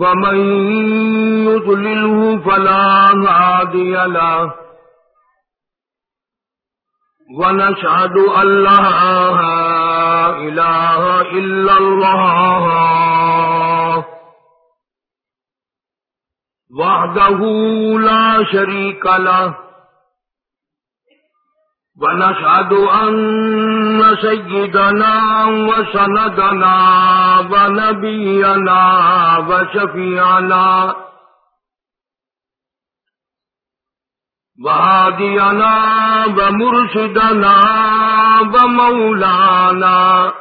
ومن يضلله فلا هادي له ونشهد أن لا إله إلا الله وحده لا شريك له ونشهد أن سيدنا وسندنا ونبينا وشفيعنا وهادينا ومرشدنا ومولانا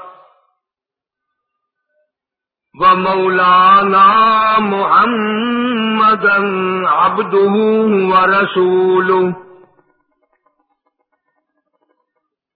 ومولانا محمدا عبده ورسوله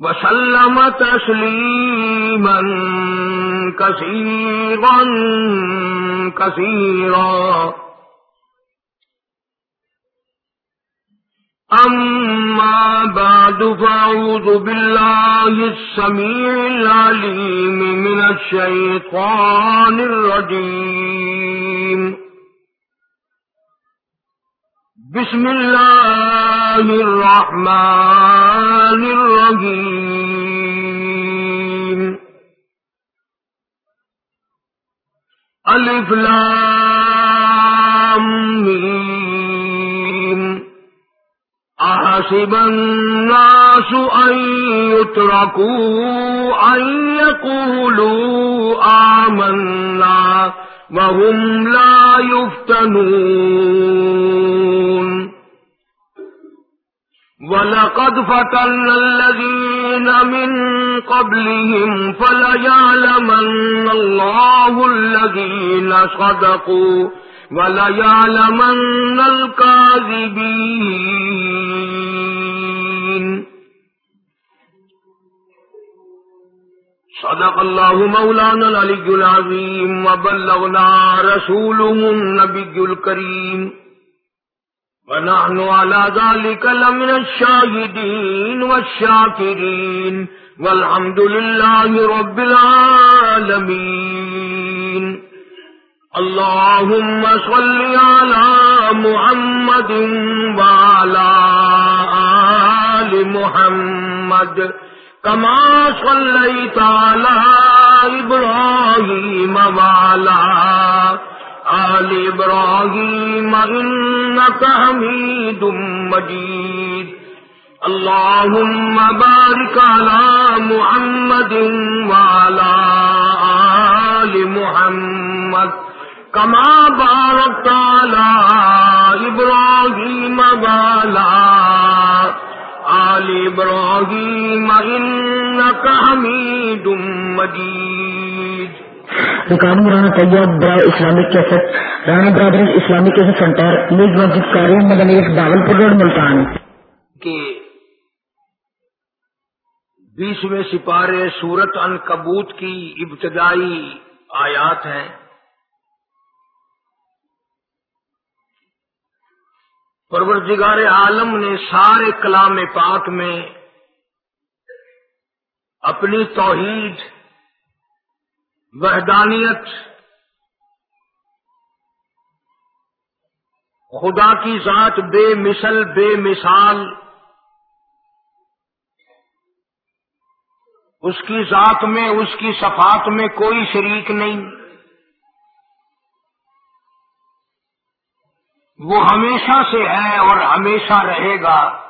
وسلم تسليما كثيرا كثيرا. أما بعد فأعوذ بالله السميع العليم من الشيطان الرجيم. بسم الله الرحمن الرحيم. ألف لام أحسب الناس أن يتركوا أن يقولوا آمنا. وهم لا يفتنون ولقد فتن الذين من قبلهم فليعلمن الله الذين صدقوا وليعلمن الكاذبين صدق الله مولانا العلي العظيم وبلغنا رسوله النبي الكريم. ونحن على ذلك لمن الشاهدين والشاكرين. والحمد لله رب العالمين. اللهم صل على محمد وعلى آل محمد. كما صليت على إبراهيم وعلى آل إبراهيم إنك حميد مجيد. اللهم بارك على محمد وعلى آل محمد. كما باركت على إبراهيم وعلى آل إبراهيم إنك حميد مجيد دکان رانا طیب برا Islamic cassette Rana brother Islamic cassette centre نیز مسجد کاری مدنی باغل پور روڈ ملتان. کہ بیسویں سپارے سورت ان کبوت کی ابتدائی آیات ہیں۔ پروردگار عالم نے سارے کلام پاک میں اپنی توحید، وحدانیت، خدا کی ذات بے مثل، بے مثال، اس کی ذات میں، اس کی صفات میں کوئی شریک نہیں۔ وہ ہمیشہ سے ہے اور ہمیشہ رہے گا۔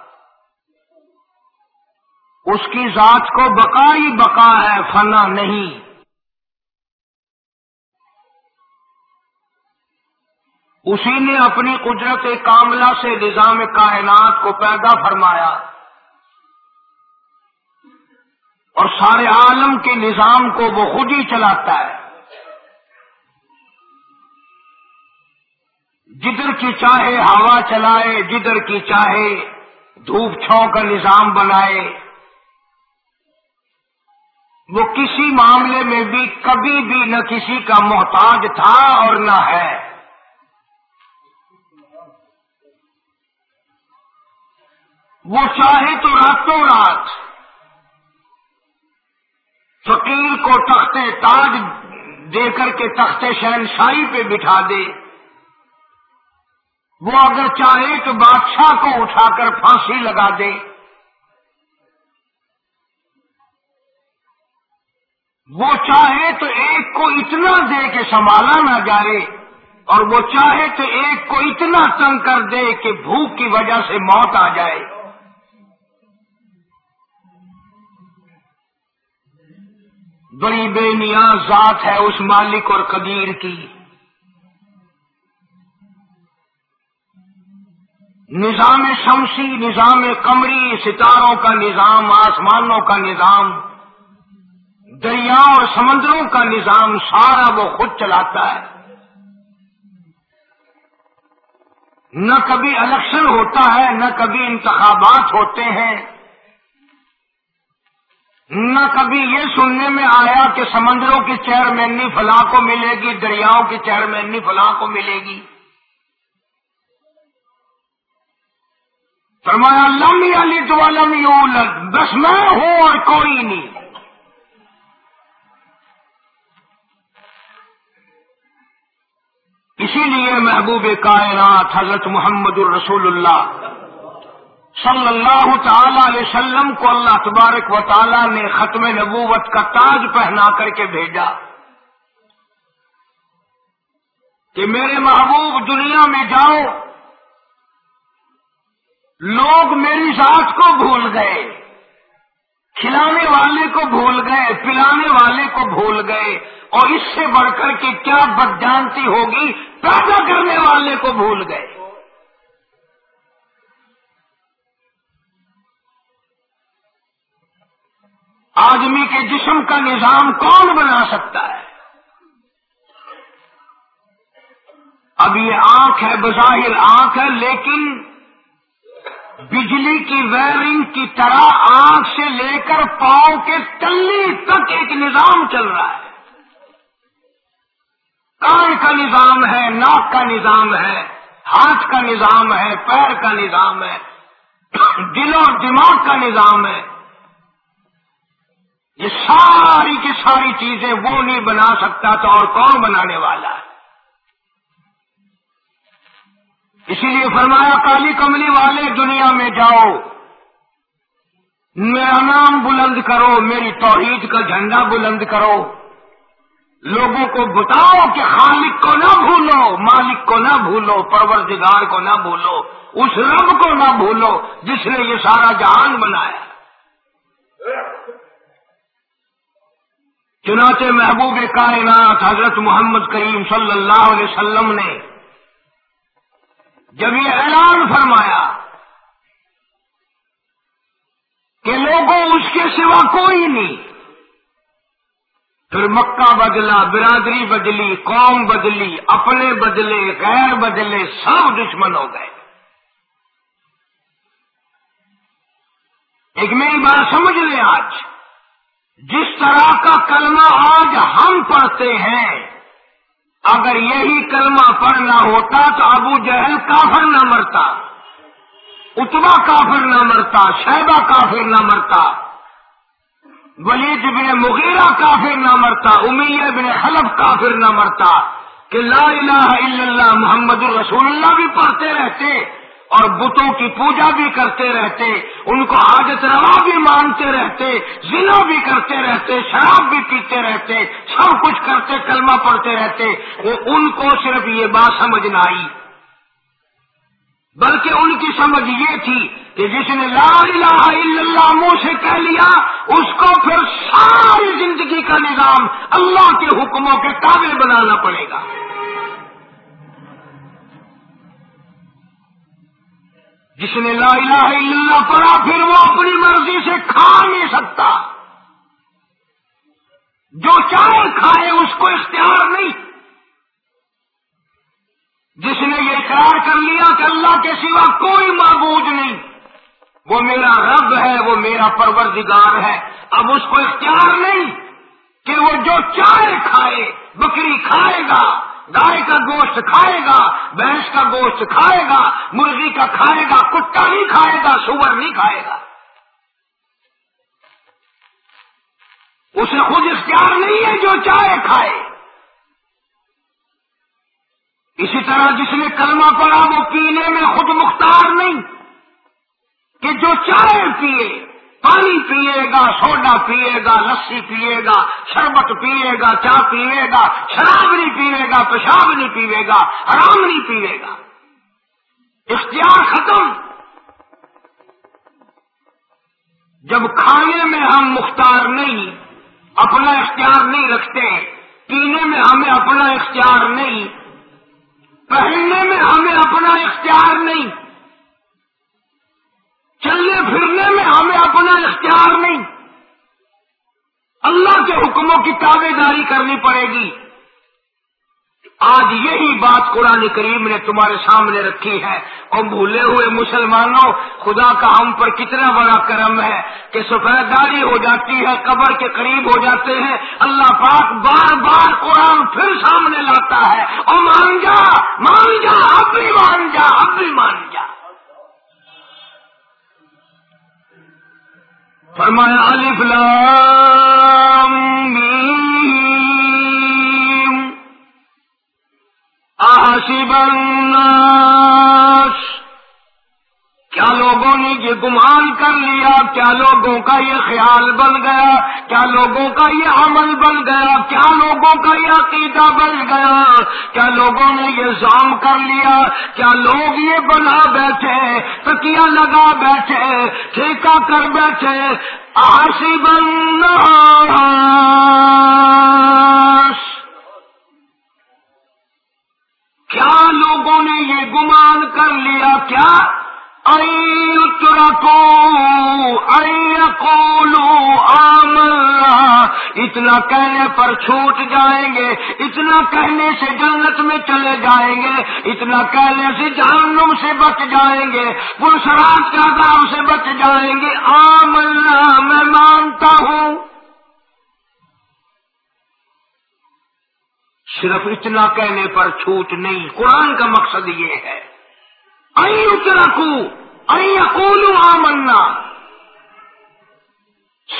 اس کی ذات کو بقا ہی بقا ہے، فنا نہیں۔ اسی نے اپنی قدرت کاملہ سے نظام کائنات کو پیدا فرمایا۔ اور سارے عالم کے نظام کو وہ خود ہی چلاتا ہے۔ جدھر کی چاہے ہوا چلائے، جدھر کی چاہے دھوپ چھاؤں کا نظام بنائے۔ وہ کسی معاملے میں بھی کبھی بھی نہ کسی کا محتاج تھا اور نہ ہے۔ وہ چاہے تو راتوں رات فقیر کو تختے تاج دے کر کے تختے شہنشاہی پہ بٹھا دے۔ وہ اگر چاہے تو بادشاہ کو اٹھا کر پھانسی لگا دے۔ وہ چاہے تو ایک کو اتنا دے کے سنبھالا نہ جائے، اور وہ چاہے تو ایک کو اتنا تنگ کر دے کہ بھوک کی وجہ سے موت آ جائے۔ بڑی بے نیاز ذات ہے اس مالک اور قدیر کی۔ نظام شمسی، نظام کمری ستاروں کا نظام، آسمانوں کا نظام دریا اور سمندروں کا نظام، سارا وہ خود چلاتا ہے۔ نہ کبھی الیکشن ہوتا ہے، نہ کبھی انتخابات ہوتے ہیں۔ نہ کبھی یہ سننے میں آیا کہ سمندروں کی چیئرمینی فلاں کو ملے گی، دریاؤں کی چیئرمینی فلاں کو ملے گی۔ فرمایا، لم علی تو لم یولد، بس میں ہوں اور کوئی نہیں۔ اسی لیے محبوب کائنات حضرت محمد الرسول اللہ صلی اللہ تعالی علیہ وسلم کو اللہ تبارک و تعالی نے ختم نبوت کا تاج پہنا کر کے بھیجا کہ میرے محبوب دنیا میں جاؤ لوگ میری ذات کو بھول گئے، کھلانے والے کو بھول گئے، پلانے والے کو بھول گئے، اور اس سے بڑھ کر کے کیا بدجانتی ہوگی، پیدا کرنے والے کو بھول گئے۔ آدمی کے جسم کا نظام کون بنا سکتا ہے؟ اب یہ آنکھ ہے، بظاہر آنکھ ہے، لیکن بجلی کی وائرنگ کی طرح آنکھ سے لے کر پاؤں کے تلی تک ایک نظام چل رہا ہے۔ کان کا نظام ہے، ناک کا نظام ہے، ہاتھ کا نظام ہے، پیر کا نظام ہے، دل اور دماغ کا نظام ہے۔ یہ ساری کی ساری چیزیں وہ نہیں بنا سکتا تو اور کون بنانے والا ہے؟ اسی لیے فرمایا، کالی کملی والے دنیا میں جاؤ۔ میرا نام بلند کرو، میری توحید کا جھنڈا بلند کرو۔ لوگوں کو بتاؤ کہ خالق کو نہ بھولو، مالک کو نہ بھولو، پروردگار کو نہ بھولو، اس رب کو نہ بھولو جس نے یہ سارا جہان بنایا۔ چنانچہ محبوب کائنات حضرت محمد کریم صلی اللہ علیہ وسلم نے جب یہ اعلان فرمایا کہ لوگوں اس کے سوا کوئی نہیں، پھر مکہ بدلا، برادری بدلی، قوم بدلی، اپنے بدلے، غیر بدلے، سب دشمن ہو گئے۔ ایک میری بات سمجھ لیں آج، جس طرح کا کلمہ آج ہم پڑھتے ہیں اگر یہی کلمہ پڑھنا ہوتا تو ابو جہل کافر نہ مرتا اتبا کافر نہ مرتا، شہبہ کافر نہ مرتا، ولید بن مغیرہ کافر نہ مرتا، امیہ بن حلف کافر نہ مرتا، کہ لا الہ الا اللہ محمد الرسول اللہ بھی پڑھتے رہتے۔ اور بتوں کی پوجا بھی کرتے رہتے، ان کو حاجت روا بھی مانتے رہتے ضلع بھی کرتے رہتے، شراب بھی پیتے رہتے، سب کچھ کرتے، کلمہ پڑھتے رہتے۔ وہ ان کو صرف یہ بات سمجھ نہ آئی۔ بلکہ ان کی سمجھ یہ تھی کہ جس نے لا الہ الا اللہ منہ سے کہہ لیا، اس کو پھر ساری زندگی کا نظام اللہ کے حکموں کے قابل بنانا پڑے گا۔ جس نے لا الہ الا اللہ پڑھا، پھر وہ اپنی مرضی سے کھا نہیں سکتا۔ جو چاہے کھائے، اس کو اختیار نہیں۔ جس نے یہ اقرار کر لیا کہ اللہ کے سوا کوئی معبود نہیں، وہ میرا رب ہے، وہ میرا پروردگار ہے۔ اب اس کو اختیار نہیں کہ وہ جو چائے کھائے، بکری کھائے گا۔ گائے کا گوشت کھائے گا، بھینس کا گوشت کھائے گا، مرغی کا کھائے گا، کتا نہیں کھائے گا، سور نہیں کھائے گا۔ اسے خود اختیار نہیں ہے جو چائے کھائے۔ اسی طرح جس نے کلمہ پڑا وہ پینے میں خود مختار نہیں کہ جو چائے پیے۔ پانی پیے گا، سوڈا پیے گا، لسی پیے گا، شربت پیے گا، چاہ پیے گا شراب نہیں پیے گا پیشاب نہیں پیے گا آرام نہیں پیے گا۔ اختیار ختم۔ جب کھانے میں ہم مختار نہیں، اپنا اختیار نہیں رکھتے، پینے میں ہمیں اپنا اختیار نہیں، پہننے میں ہمیں اپنا اختیار نہیں۔ چلنے پھرنے میں ہمیں اپنا اختیار نہیں۔ اللہ کے حکموں کی تابے داری کرنی پڑے گی۔ آج یہی بات قرآن کریم نے تمہارے سامنے رکھی ہے۔ اور بھولے ہوئے مسلمانوں، خدا کا ہم پر کتنا بڑا کرم ہے کہ سفید داری ہو جاتی ہے، قبر کے قریب ہو جاتے ہیں۔ اللہ پاک بار بار قرآن پھر سامنے لاتا ہے۔ اور مان جا فرمایا الف لام! گمان کر لیا۔ کیا لوگوں کا یہ خیال بن گیا؟ کیا لوگوں کا یہ عمل بن گیا؟ کیا لوگوں کا یہ عقیدہ بن گیا؟ کیا لوگوں نے یہ زام کر لیا؟ کیا لوگ یہ بنا بیٹھے؟ تکیا لگا بیٹھے؟ ٹھیکہ کر بیٹھے؟ آصب الناس کیا لوگوں نے یہ گمان کر لیا؟ کیا اتنا کہنے پر چھوٹ جائیں گے، اتنا کہنے سے جنت میں چلے جائیں گے، اتنا کہنے سے جہنم سے بچ جائیں گے پرسرات کا دام سے بچ جائیں گے۔ آمنا، میں مانتا ہوں۔ صرف اتنا کہنے پر چھوٹ نہیں، قرآن کا مقصد یہ ہے۔ رکھو اکولو آمنا.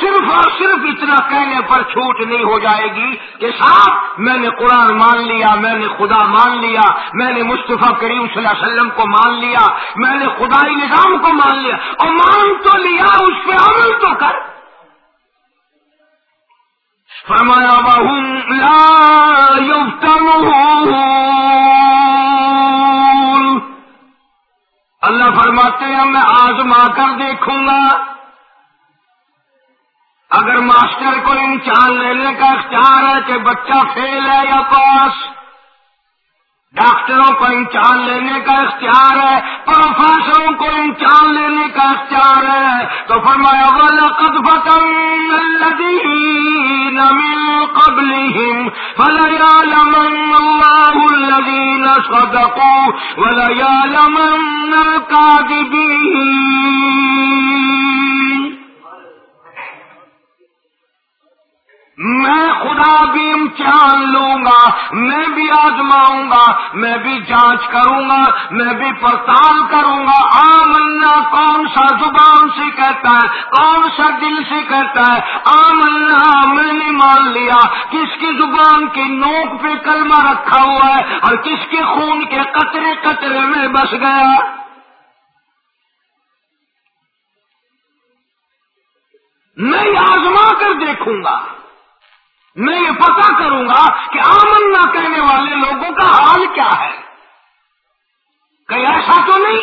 صرف اور صرف اتنا کہنے پر چھوٹ نہیں ہو جائے گی کہ صاحب، میں نے قرآن مان لیا، میں نے خدا مان لیا، میں نے مصطفیٰ کریم صلی اللہ علیہ وسلم کو مان لیا، میں نے خدائی نظام کو مان لیا، اور مان تو لیا، اس پہ عمل تو کر۔ فرمایا بہم لا اللہ فرماتے ہیں، میں آزما کر دیکھوں گا۔ اگر ماسٹر کو امتحان لینے کا اختیار ہے کہ بچہ فیل ہے یا پاس ڈاکٹروں کو امتحان لینے کا اختیار ہے، پروفیسروں کو امتحان لینے کا اختیار ہے۔ تو فرمایا والا قدبت من قبلهم فليعلمن الله الذين صدقوا وليعلمن الكاذبين میں خدا بھی امتحان لوں گا، میں بھی آزماؤں گا، میں بھی جانچ کروں گا، میں بھی پڑتال کروں گا۔ آمنا، کون سا زبان سے کہتا ہے؟ کون سا دل سے کہتا ہے؟ آمنا، میں نے مان لیا۔ کس کی زبان کی نوک پہ کلمہ رکھا ہوا ہے اور کس کے خون کے قطرے قطرے میں بس گیا؟ میں آزما کر دیکھوں گا۔ میں یہ پتا کروں گا کہ آمن نہ کہنے والے لوگوں کا حال کیا ہے۔ کہیں ایسا تو نہیں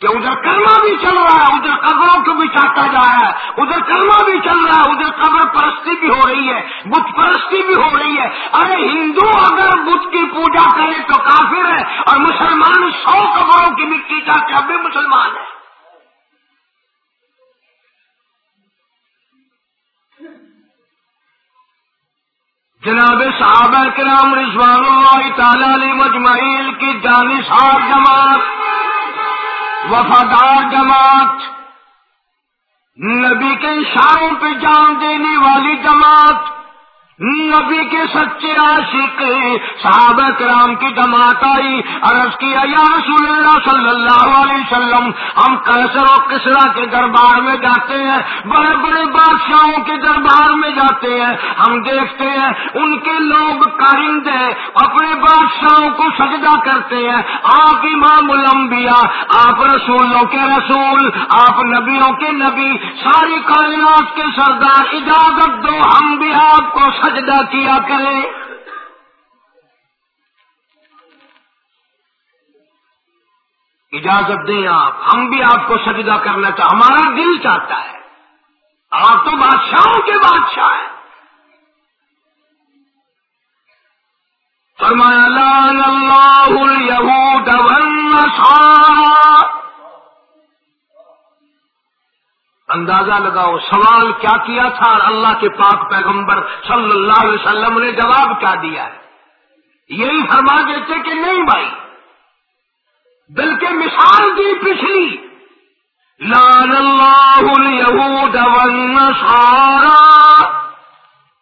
کہ ادھر کرما بھی چل رہا ہے، ادھر قبروں کو بھی چاہتا جا رہا ہے، ادھر کرما بھی چل رہا ہے، ادھر قبر پرستی بھی ہو رہی ہے، بت پرستی بھی ہو رہی ہے۔ ارے ہندو اگر بت کی پوجا کرے تو کافر ہے اور مسلمان سو قبروں کی مٹی چاہتے اب بھی مسلمان ہے۔ جناب صحابہ کرام رضوان اللہ تعالی علی مجمعین کی دانشار جماعت، وفادار جماعت، نبی کے اشاروں پہ جان دینے والی جماعت نبی کے سچے عاشق، صحابہ کرام کی جماعت آئی، عرض کیا، یا رسول اللہ صلی اللہ علیہ وسلم، ہم کیسر و کسرا کے دربار میں جاتے ہیں، بڑے بڑے بادشاہوں کے دربار میں جاتے ہیں، ہم دیکھتے ہیں، ان کے لوگ کارندے اپنے بادشاہوں کو سجدہ کرتے ہیں، آپ امام الانبیاء، آپ رسولوں کے رسول، آپ نبیوں کے نبی، ساری کائنات کے سردار، اجازت دو، ہم بھی آپ کو سجدہ کیا کریں اجازت دیں آپ، ہم بھی آپ کو سجدہ کرنا چاہ، ہمارا دل چاہتا ہے۔ آپ تو بادشاہوں کے بادشاہ ہیں۔ فرمایا لان اللہ اندازہ لگاؤ، سوال کیا کیا تھا؟ اور اللہ کے پاک پیغمبر صلی اللہ علیہ وسلم نے جواب کیا دیا ہے۔ یہی فرما دیتے کہ نہیں بھائی۔ بلکہ مثال دی پچھلی۔ لان اللہ الیہود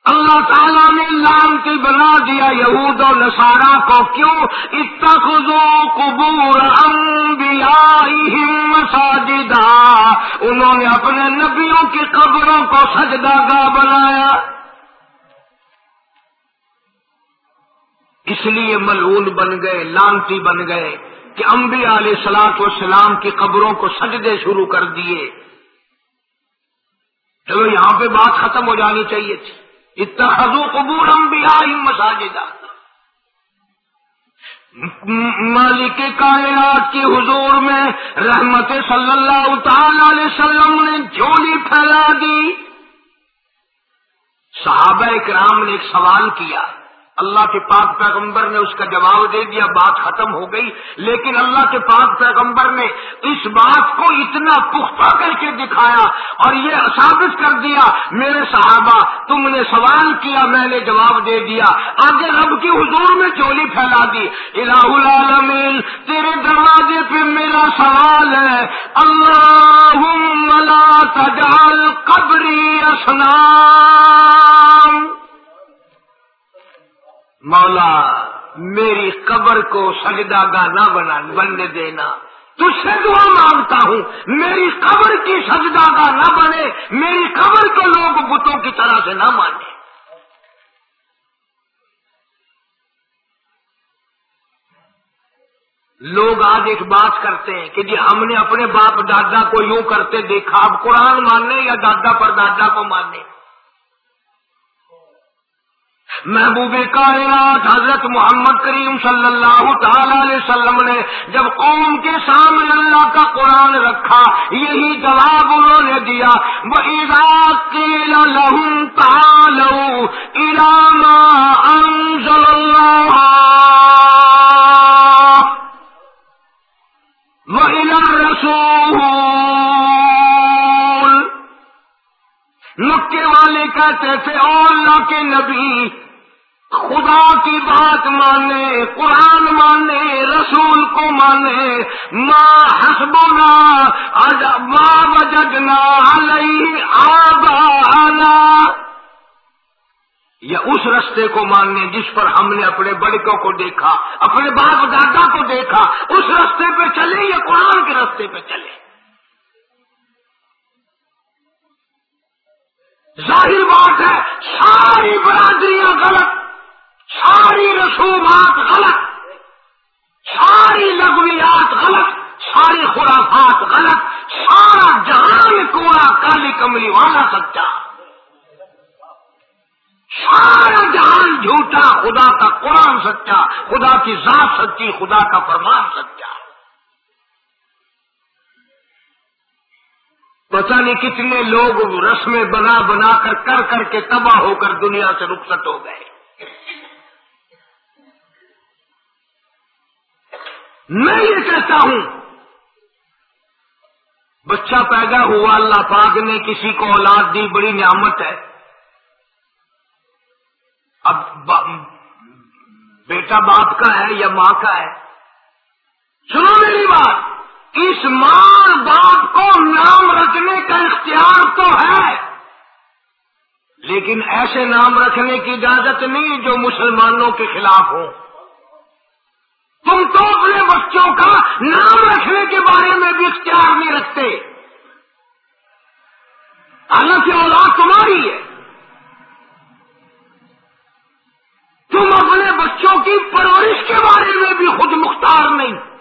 اللہ تعالیٰ نے لانتی بنا دیا یہود و نصارہ کو کیوں؟ اتخذو قبور انبیائہم مساجدہ۔ انہوں نے اپنے نبیوں کی قبروں کو سجدہ گاہ بنایا۔ اس لیے ملعون بن گئے، لانتی بن گئے کہ انبیاء علیہ سلاط و سلام کی قبروں کو سجدے شروع کر دیے۔ چلو یہاں پہ بات ختم ہو جانی چاہیے تھی۔ اتخذو قبور انبیاء مساجدہ مالک کائنات کی حضور میں رحمت صلی اللہ تعالی علیہ وسلم نے جھولی پھیلا دی. صحابہ کرام نے ایک سوال کیا. اللہ کے پاک پیغمبر نے اس کا جواب دے دیا، بات ختم ہو گئی۔ لیکن اللہ کے پاک پیغمبر نے اس بات کو اتنا پختہ کر کے دکھایا اور یہ ثابت کر دیا، میرے صحابہ، تم نے سوال کیا، میں نے جواب دے دیا۔ آگے رب کی حضور میں چولی پھیلا دی۔ الہ العالمین، تیرے دروازے پہ میرا سوال ہے۔ اللہ تجال قبری اسلام مولا، میری قبر کو سجدہ نہ بنا، بننے دینا۔ تجھ سے دعا مانگتا ہوں، میری قبر کی سجدہ گا نہ بنے، میری قبر کو لوگ بتوں کی طرح سے نہ مانے۔ لوگ آج ایک بات کرتے ہیں کہ جی ہم نے اپنے باپ دادا کو یوں کرتے دیکھا، اب قرآن ماننے یا دادا پر دادا کو ماننے؟ محبوب کائنات حضرت محمد کریم صلی اللہ تعالی علیہ وسلم نے جب قوم کے سامنے اللہ کا قرآن رکھا، یہی جواب انہوں نے دیا وہ اراما انزل اللہ وہ رسول مکے والے کہتے تھے اور اللہ کے نبی خدا کی بات مانے، قرآن مانے، رسول کو مانے ماں حسبنا ماں وجدنا علیہ آبانا یا اس رستے کو ماننے جس پر ہم نے اپنے بڑکوں کو دیکھا، اپنے باپ دادا کو دیکھا۔ اس رستے پہ چلے یا قرآن کے رستے پہ چلے؟ ظاہر بات ہے، ساری برادریاں غلط۔ رسومات غلط، ساری لغویات غلط، ساری خرافات غلط، سارا جہان کوڑا کالی کملی والا سچا۔ سارا جہان جھوٹا، خدا کا قرآن سچا، خدا کی ذات سچی، خدا کا فرمان سچا۔ پتہ نہیں کتنے لوگ رسمیں بنا بنا کر کر کر کے تباہ ہو کر دنیا سے رخصت ہو گئے۔ میں یہ کہتا ہوں، بچہ پیدا ہوا اللہ پاک نے کسی کو اولاد دی، بڑی نعمت ہے۔ اب بیٹا باپ کا ہے یا ماں کا ہے؟ سنو میری بات، اس ماں باپ کو نام رکھنے کا اختیار تو ہے، لیکن ایسے نام رکھنے کی اجازت نہیں جو مسلمانوں کے خلاف ہو۔ تم تو اپنے بچوں کا نام رکھنے کے بارے میں بھی اختیار نہیں رکھتے۔ حالانکہ اولاد تمہاری ہے۔ تم اپنے بچوں کی پرورش کے بارے میں بھی خود مختار نہیں۔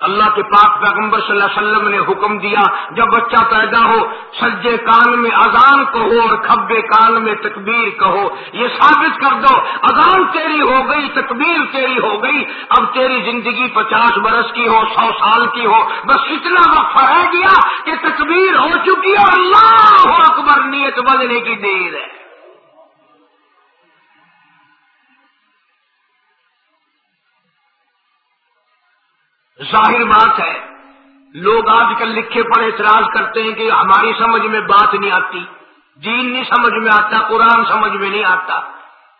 اللہ کے پاک پیغمبر صلی اللہ علیہ وسلم نے حکم دیا، جب بچہ پیدا ہو سجے کان میں اذان کہو اور کھبے کان میں تکبیر کہو۔ یہ ثابت کر دو، اذان تیری ہو گئی، تکبیر تیری ہو گئی۔ اب تیری زندگی پچاس برس کی ہو، سو سال کی ہو، بس اتنا وقت رہ گیا کہ تکبیر ہو چکی ہے۔ اللہ اکبر، نیت بدلنے کی دیر ہے۔ ظاہر بات ہے۔ لوگ آج کل لکھے پر اعتراض کرتے ہیں کہ ہماری سمجھ میں بات نہیں آتی۔ دین نہیں سمجھ میں آتا، قرآن سمجھ میں نہیں آتا۔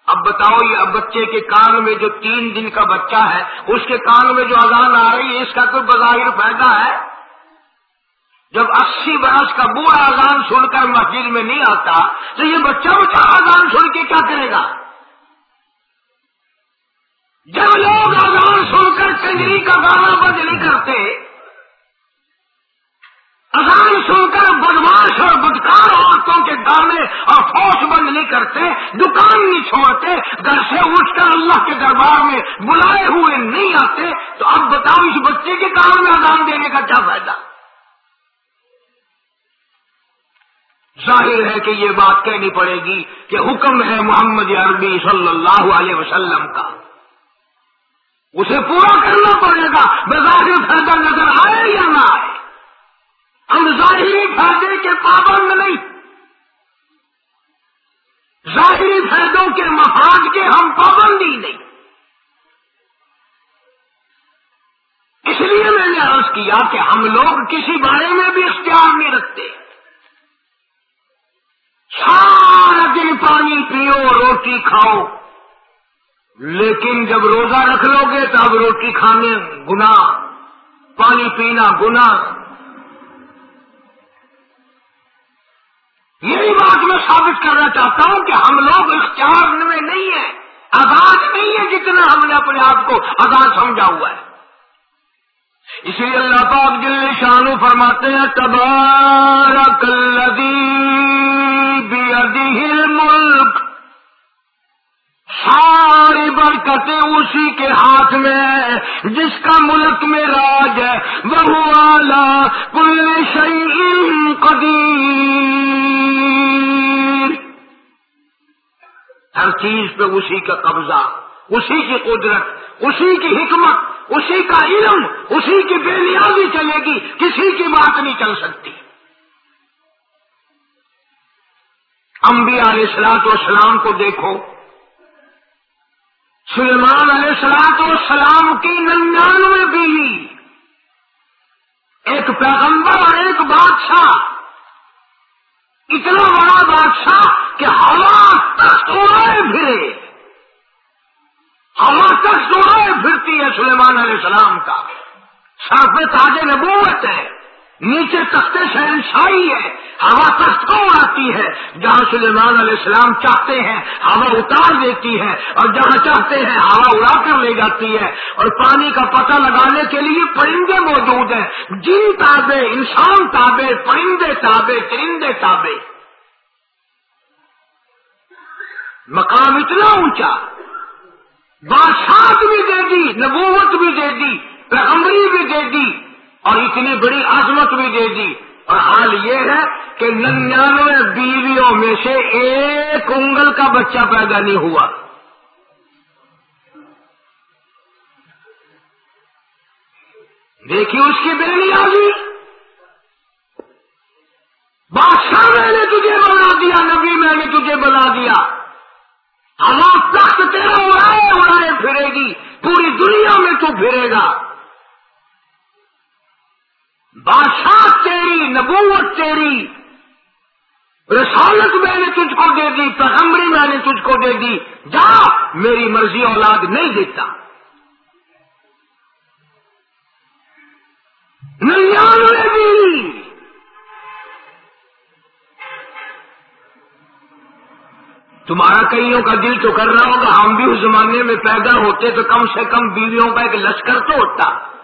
اب بتاؤ، یہ اب بچے کے کان میں جو تین دن کا بچہ ہے، اس کے کان میں جو اذان آ رہی ہے، اس کا کوئی بظاہر فائدہ ہے؟ جب اسی برس کا بوڑھا اذان سن کر مسجد میں نہیں آتا، تو یہ بچہ بچہ اذان سن کے کیا کرے گا؟ جب لوگ اذان سن کر کنجری کا گانا بند نہیں کرتے، اذان سن کر بدماش اور بدکار عورتوں کے گانے اور فوج بند نہیں کرتے، دکان نہیں چھوڑتے، گھر سے اٹھ کر اللہ کے دربار میں بلائے ہوئے نہیں آتے، تو اب بتاؤ اس بچے کے کام میں اذان دینے کا کیا فائدہ؟ ظاہر ہے کہ یہ بات کہنی پڑے گی کہ حکم ہے محمد عربی صلی اللہ علیہ وسلم کا۔ اسے پورا کرنا پڑے گا بظاہر فائدہ نظر آئے یا نہ آئے۔ ہم ظاہری فائدے کے پابند نہیں۔ ظاہری فائدوں کے مفاد کے ہم پابندی نہیں۔ اس لیے میں نے عرض کیا کہ ہم لوگ کسی بارے میں بھی اختیار نہیں رکھتے۔ سارا دن پانی پیو، روٹی کھاؤ۔ لیکن جب روزہ رکھ لو گے تو اب روٹی کھانے گنا پانی پینا گنا یہی بات میں ثابت کرنا چاہتا ہوں کہ ہم لوگ اختیار میں نہیں ہیں۔ آزاد نہیں ہے جتنا ہم نے اپنے آپ کو آزاد سمجھا ہوا ہے۔ اسی لیے اللہ پاک دل شانو فرماتے ہیں، تبارک بیدہ ملک ساری برکتیں اسی کے ہاتھ میں جس کا ملک میں راج ہے وہ والا کل شعیم قدیر۔ ہر چیز پہ اسی کا قبضہ، اسی کی قدرت، اسی کی حکمت، اسی کا علم، اسی کی بے نیازی چلے گی، کسی کی بات نہیں چل سکتی۔ انبیاء علیہ السلاط والسلام کو دیکھو سلمان علیہ السلام و سلام کی ننانوے بیوی ایک پیغمبر اور ایک بادشاہ۔ اتنا بڑا بادشاہ کہ ہوا تک اڑائے پھرے۔ ہوا تک اڑائے پھرتی ہے سلیمان علیہ السلام کا۔ سر پہ تاج نبوت ہے۔ نیچے تخت شہنشاہی ہے، ہوا تخت کو اڑاتی ہے۔ جہاں سلیمان علیہ السلام چاہتے ہیں، ہوا اتار دیتی ہے۔ اور جہاں چاہتے ہیں، ہوا اڑا کر لے جاتی ہے۔ اور پانی کا پتہ لگانے کے لیے پرندے موجود ہیں۔ جن تابے انسان تابے پرندے تابے چرندے تابے مقام اتنا اونچا۔ بادشاہ بھی دے دی، نبوت بھی دے دی، پیغمبری بھی دے دی۔ اور اتنی بڑی عظمت بھی دے دی۔ اور حال یہ ہے کہ ننانوے بیویوں میں سے ایک انگل کا بچہ پیدا نہیں ہوا۔ دیکھیے اس کی بے نیازی بادشاہ میں نے تجھے بنا دیا، نبی میں نے تجھے بنا دیا۔ ہمارا تخت تیرا اڑائے اڑائے پھرے گی، پوری دنیا میں تو پھرے گا۔ بادشاہ تیری، نبوت تیری، رسالت میں نے تجھ کو دے دی، پیغمبری میں نے تجھ کو دے دی، جا، میری مرضی اولاد نہیں دیتا۔ ننانوے بھی تمہارا کئیوں کا دل تو کر رہا ہوگا، ہم بھی اس زمانے میں پیدا ہوتے تو کم سے کم بیویوں کا ایک لشکر تو ہوتا۔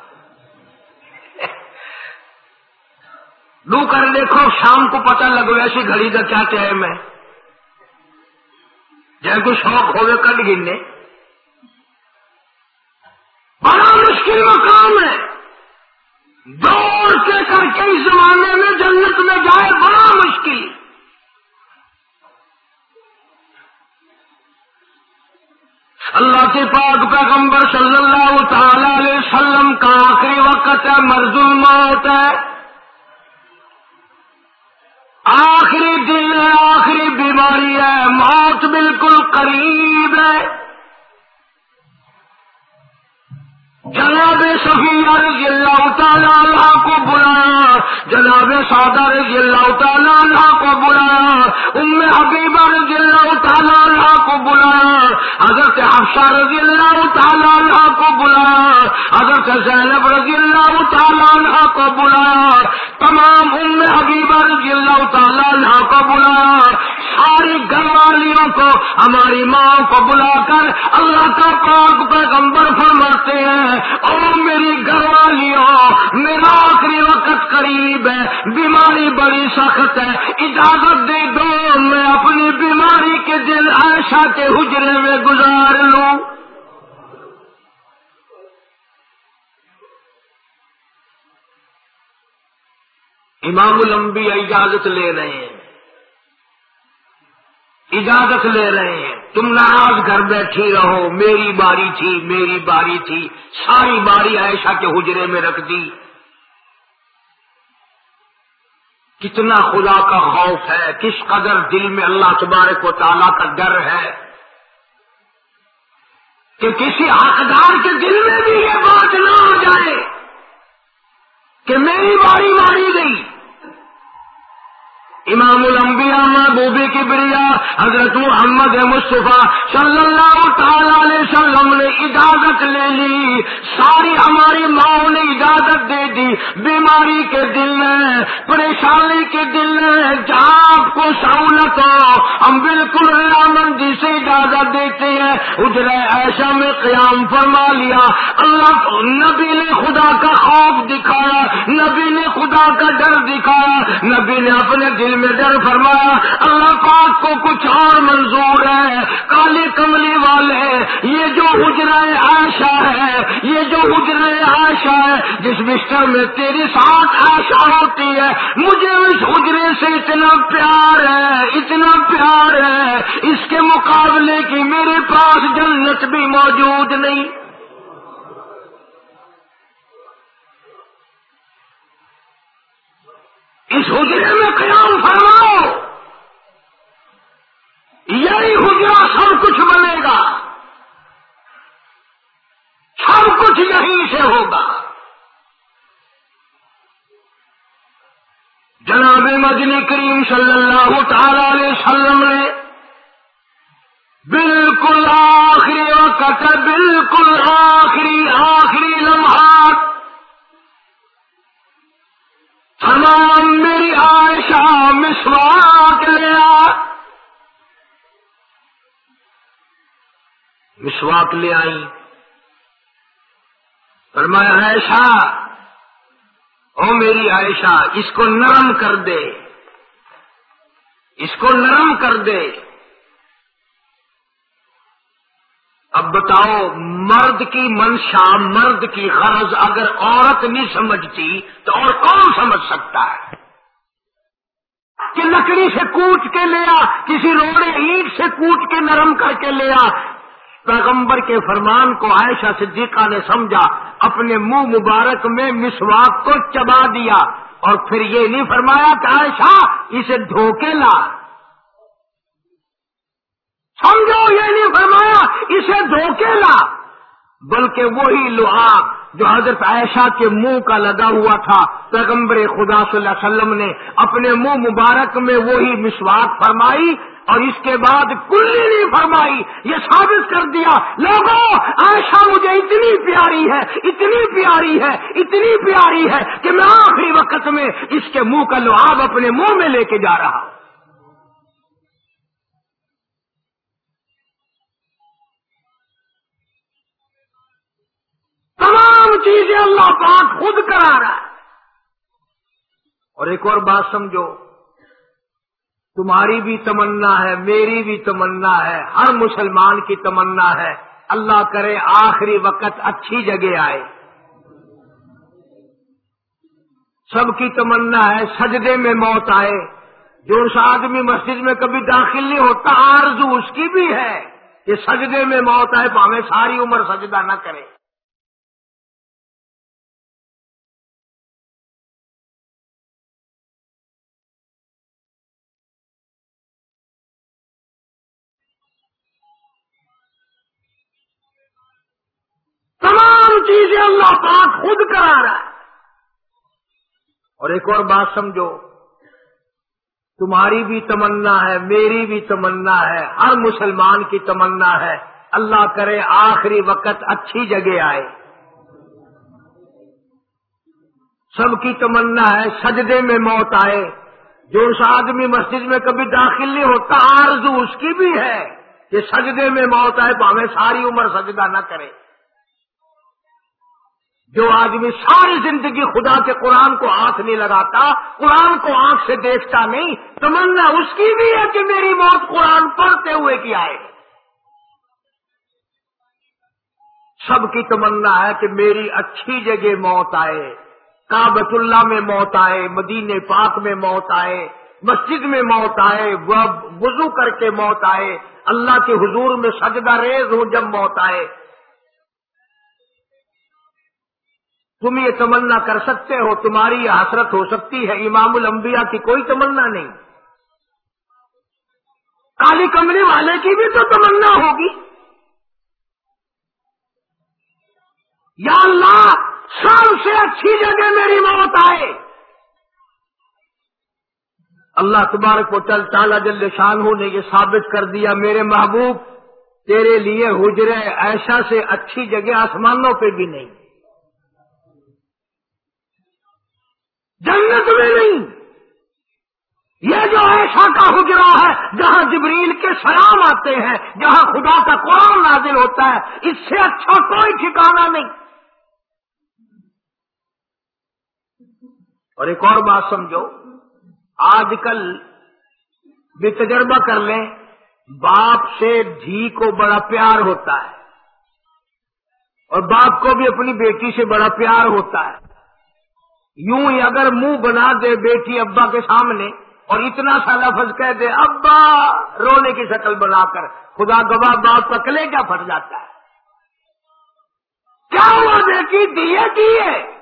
دو کر دیکھو، شام کو پتہ لگو ایسی گھڑی کا کیا چاہے میں جائے کوئی شوق ہوگا کٹ گننے۔ بڑا مشکل مقام ہے۔ دوڑ کے کر کے اس زمانے میں جنت میں جائے بڑا مشکل۔ اللہ کے پاک پیغمبر صلی اللہ تعالی علیہ وسلم کا آخری وقت ہے مرز الموت ہے۔ آخری دن ہے آخری بیماری ہے موت بالکل قریب ہے۔ جناب صفیہ رضی اللہ تعالیٰ اللہ کو بلایا، جناب سادہ رضی اللہ تعالیٰ اللہ کو بلایا، ام حبیبہ رضی اللہ تعالیٰ اللہ کو بلایا، حضرت حفصہ رضی اللہ تعالیٰ اللہ کو بلایا، حضرت زینب رضی اللہ تعالیٰ اللہ کو بلایا، تمام ام حبیبہ رضی اللہ تعالیٰ اللہ کو بلایا ساری گھر والیوں کو، ہماری ماں کو بلا کر اللہ کا پاک پیغمبر فرماتے ہیں اور میری گھر والیوں، میرا آخری وقت قریب ہے، بیماری بڑی سخت ہے، اجازت دے دو، میں اپنی بیماری کے دن عائشہ کے حجرے میں گزار لوں۔ امام الانبیاء اجازت لے رہے ہیں۔ اجازت لے رہے ہیں۔ تم ناراض گھر بیٹھی رہو۔ میری باری تھی، میری باری تھی۔ ساری باری عائشہ کے حجرے میں رکھ دی۔ کتنا خدا کا خوف ہے، کس قدر دل میں اللہ تبارک و تعالیٰ کا ڈر ہے۔ کہ کسی حقدار کے دل میں بھی یہ بات نہ ہو جائے کہ میری باری ماری گئی۔ امام الانبیاء محبوبی کی بریا حضرت محمد مصطفیٰ صلی اللہ تعالی علیہ وسلم نے اجازت لے لی۔ ساری ہماری ماں نے اجازت دے دی۔ بیماری کے دل میں، پریشانی کے دل میں، جہاں آپ کو سہولت ہو، ہم بالکل اللہ مندی سے اجازت دیتے ہیں۔ اجرے ایسا میں قیام فرما لیا۔ اللہ نبی نے خدا کا خوف دکھایا، نبی نے خدا کا ڈر دکھایا۔ نبی نے اپنے دل میں ڈر فرمایا، اللہ پاک کو کچھ اور منظور ہے۔ کالی کملی والے، یہ جو حجرہ آشا ہے، یہ جو حجرہ آشا ہے، جس بستر میں تیری ساتھ آشا ہوتی ہے، مجھے اس حجرے سے اتنا پیار ہے، اتنا پیار ہے۔ اس کے مقابلے کی میرے پاس جنت بھی موجود نہیں۔ اس حجرے میں قیام فرماؤ۔ یہی حجرہ سب کچھ بنے گا۔ سب کچھ یہیں سے ہوگا۔ جناب مدنی کریم صلی اللہ تعالی علیہ وسلم نے بالکل آخری وقت، بالکل آخری آخری لمحات غلام میری عائشہ مسواک لیا مسواک لے آئی۔ فرمایا عائشہ، او میری عائشہ، اس کو نرم کر دے۔ اس کو نرم کر دے۔ اب بتاؤ مرد کی منشا مرد کی غرض اگر عورت نہیں سمجھتی تو اور کون سمجھ سکتا ہے؟ کہ لکڑی سے کوٹ کے لیا کسی روڑے اینٹ سے کوٹ کے نرم کر کے لیا پیغمبر کے فرمان کو عائشہ صدیقہ نے سمجھا، اپنے منہ مبارک میں مسواک کو چبا دیا۔ اور پھر یہ نہیں فرمایا کہ عائشہ، اسے دھوکے لا۔ سمجھو، یہ نہیں فرمایا، اسے دھوکے لا۔ بلکہ وہی لوہا جو حضرت عائشہ کے منہ کا لگا ہوا تھا، پیغمبر خدا صلی اللہ علیہ وسلم نے اپنے منہ مبارک میں وہی مسواک فرمائی اور اس کے بعد کلی نہیں فرمائی، یہ ثابت کر دیا۔ لوگوں عائشہ مجھے اتنی پیاری ہے، اتنی پیاری ہے، اتنی پیاری ہے کہ میں آخری وقت میں اس کے منہ کا لوہاب اپنے منہ میں لے کے جا رہا ہوں۔ تمام چیزیں اللہ پاک خود کرا رہا ہے۔ اور ایک اور بات سمجھو، تمہاری بھی تمنا ہے، میری بھی تمنا ہے، ہر مسلمان کی تمنا ہے۔ اللہ کرے آخری وقت اچھی جگہ آئے۔ سب کی تمنا ہے، سجدے میں موت آئے۔ جو اس آدمی مسجد میں کبھی داخل نہیں ہوتا، آرزو اس کی بھی ہے کہ سجدے میں موت آئے تو ساری عمر سجدہ نہ کرے۔ چیزیں اللہ پاک خود کرا رہا ہے۔ اور ایک اور بات سمجھو، تمہاری بھی تمنا ہے، میری بھی تمنا ہے، ہر مسلمان کی تمنا ہے۔ اللہ کرے آخری وقت اچھی جگہ آئے۔ سب کی تمنا ہے، سجدے میں موت آئے۔ جو اس آدمی مسجد میں کبھی داخل نہیں ہوتا، آرزو اس کی بھی ہے کہ سجدے میں موت آئے، تو ہمیں ساری عمر سجدہ نہ کرے۔ جو آدمی ساری زندگی خدا کے قرآن کو آنکھ نہیں لگاتا، قرآن کو آنکھ سے دیکھتا نہیں، تمنا اس کی بھی ہے کہ میری موت قرآن پڑھتے ہوئے کی آئے۔ سب کی تمنا ہے کہ میری اچھی جگہ موت آئے کابت اللہ میں موت آئے مدینے پاک میں موت آئے، مسجد میں موت آئے، وضو کر کے موت آئے۔ اللہ کے حضور میں سجدہ ریز ہوں جب موت آئے۔ تم یہ تمنا کر سکتے ہو، تمہاری یہ حسرت ہو سکتی ہے، امام الانبیاء کی کوئی تمنا نہیں۔ کالی کمرے والے کی بھی تو تمنا ہوگی۔ یا اللہ سب سے اچھی جگہ میری موت آئے۔ اللہ تبارک کو چل تالا جل شان نے یہ ثابت کر دیا، میرے محبوب، تیرے لیے حجرے ایسا سے اچھی جگہ آسمانوں پہ بھی نہیں۔ جنت میں نہیں۔ یہ جو ایسا کا حجرا ہے جہاں جبریل کے سلام آتے ہیں، جہاں خدا کا قرآن نازل ہوتا ہے، اس سے اچھا کوئی ٹھکانا نہیں۔ اور ایک اور بات سمجھو، آج کل بھی تجربہ کر لیں، باپ سے دھی کو بڑا پیار ہوتا ہے اور باپ کو بھی اپنی بیٹی سے بڑا پیار ہوتا ہے۔ یوں ہی اگر منہ بنا دے بیٹی ابا کے سامنے اور اتنا سا لفظ کہہ دے، ابا، رونے کی شکل بنا کر، خدا گواہ باپ کا کلے کیا پھٹ جاتا ہے۔ کیا ہوا بیٹی؟ دیے کیے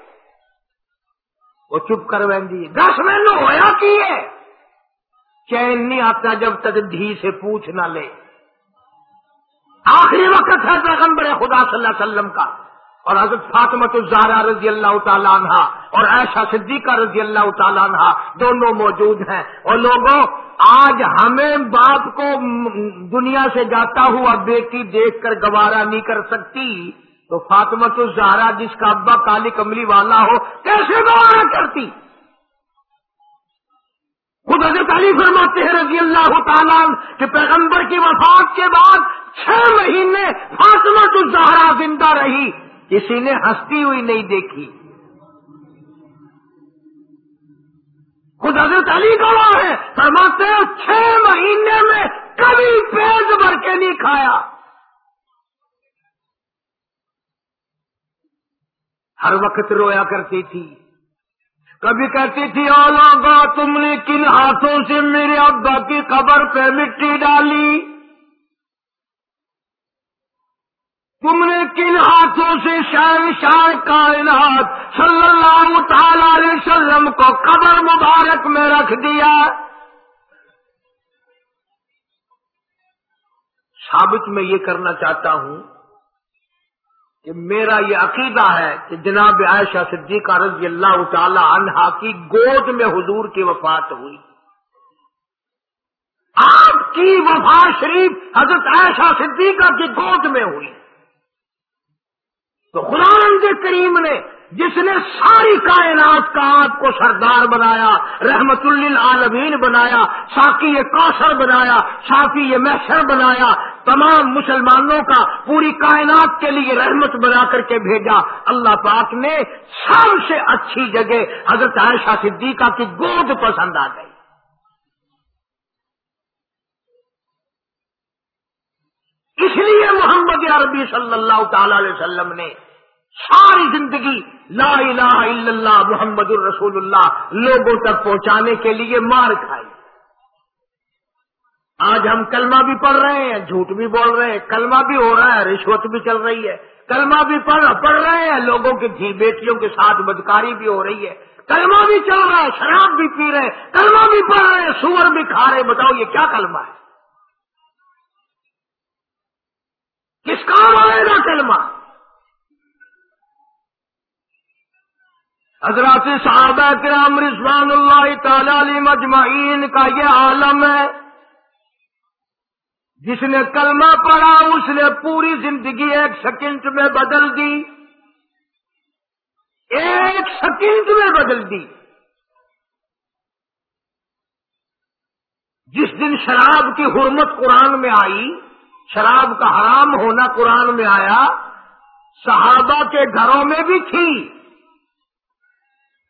وہ چپ کر دی دس مہینوں ہوا کیے چین نہیں آتا جب تک دھی سے پوچھ نہ لے۔ آخری وقت ہے پیغمبر خدا صلی اللہ علیہ وسلم کا۔ اور حضرت فاطمت الزہرا رضی اللہ تعالیٰ عنہ اور ایشا صدیقہ رضی اللہ تعالیٰ عنہ دونوں موجود ہیں۔ اور لوگوں، آج ہمیں باپ کو دنیا سے جاتا ہوا بیٹی دیکھ کر گوارا نہیں کر سکتی۔ تو فاطمت الزہرا جس کا ابا کالی کملی والا ہو، کیسے گوارا کرتی؟ خود حضرت علی فرماتے ہیں رضی اللہ تعالیٰ کہ پیغمبر کی وفات کے بعد چھ مہینے فاطمت الزہرا زندہ رہی۔ کسی نے ہنستی ہوئی نہیں دیکھی۔ خود حضرت علی گواہ ہے۔ فرماتے ہیں چھ مہینے میں کبھی پیز بھر کے نہیں کھایا۔ ہر وقت رویا کرتی تھی۔ کبھی کہتی تھی اولا تم نے کن ہاتھوں سے میرے ابا کی قبر پہ مٹی ڈالی؟ تم نے کن ہاتھوں سے شہر شاہ کائنات صلی اللہ تعالی علیہ وسلم کو قبر مبارک میں رکھ دیا؟ ثابت میں یہ کرنا چاہتا ہوں کہ میرا یہ عقیدہ ہے کہ جناب عائشہ صدیقہ رضی اللہ تعالی عنہا کی گود میں حضور کی وفات ہوئی۔ آپ کی وفا شریف حضرت عائشہ صدیقہ کی گود میں ہوئی۔ تو قرآن کے کریم نے جس نے ساری کائنات کا آپ کو سردار بنایا، رحمت للعالمین بنایا ساکی کوثر بنایا صافی محشر بنایا، تمام مسلمانوں کا پوری کائنات کے لیے رحمت بنا کر کے بھیجا۔ اللہ پاک نے سب سے اچھی جگہ حضرت عائشہ صدیقہ کی گود پسند آ گئی۔ اس لیے محمد عربی صلی اللہ تعالی علیہ وسلم نے ساری زندگی لا الہ الا اللہ محمد الرسول اللہ لوگوں تک پہنچانے کے لیے مار کھائی۔ آج ہم کلمہ بھی پڑھ رہے ہیں، جھوٹ بھی بول رہے ہیں، کلمہ بھی ہو رہا ہے، رشوت بھی چل رہی ہے۔ کلمہ بھی پڑھ پڑھ رہے ہیں، لوگوں کی دھی بیٹیوں کے ساتھ بدکاری بھی ہو رہی ہے۔ کلمہ بھی چل رہا ہے، شراب بھی پی رہے ہیں، کلمہ بھی پڑھ رہے ہیں، سور بھی کھا رہے بتاؤ یہ کیا کلمہ ہے؟ کس کام آئے گا کلمہ؟ حضرات صحابہ کرام رضوان اللہ تعالی علی مجمعین کا یہ عالم ہے، جس نے کلمہ پڑھا، اس نے پوری زندگی ایک سیکنڈ میں بدل دی۔ ایک سیکنڈ میں بدل دی۔ جس دن شراب کی حرمت قرآن میں آئی شراب کا حرام ہونا قرآن میں آیا، صحابہ کے گھروں میں بھی تھی۔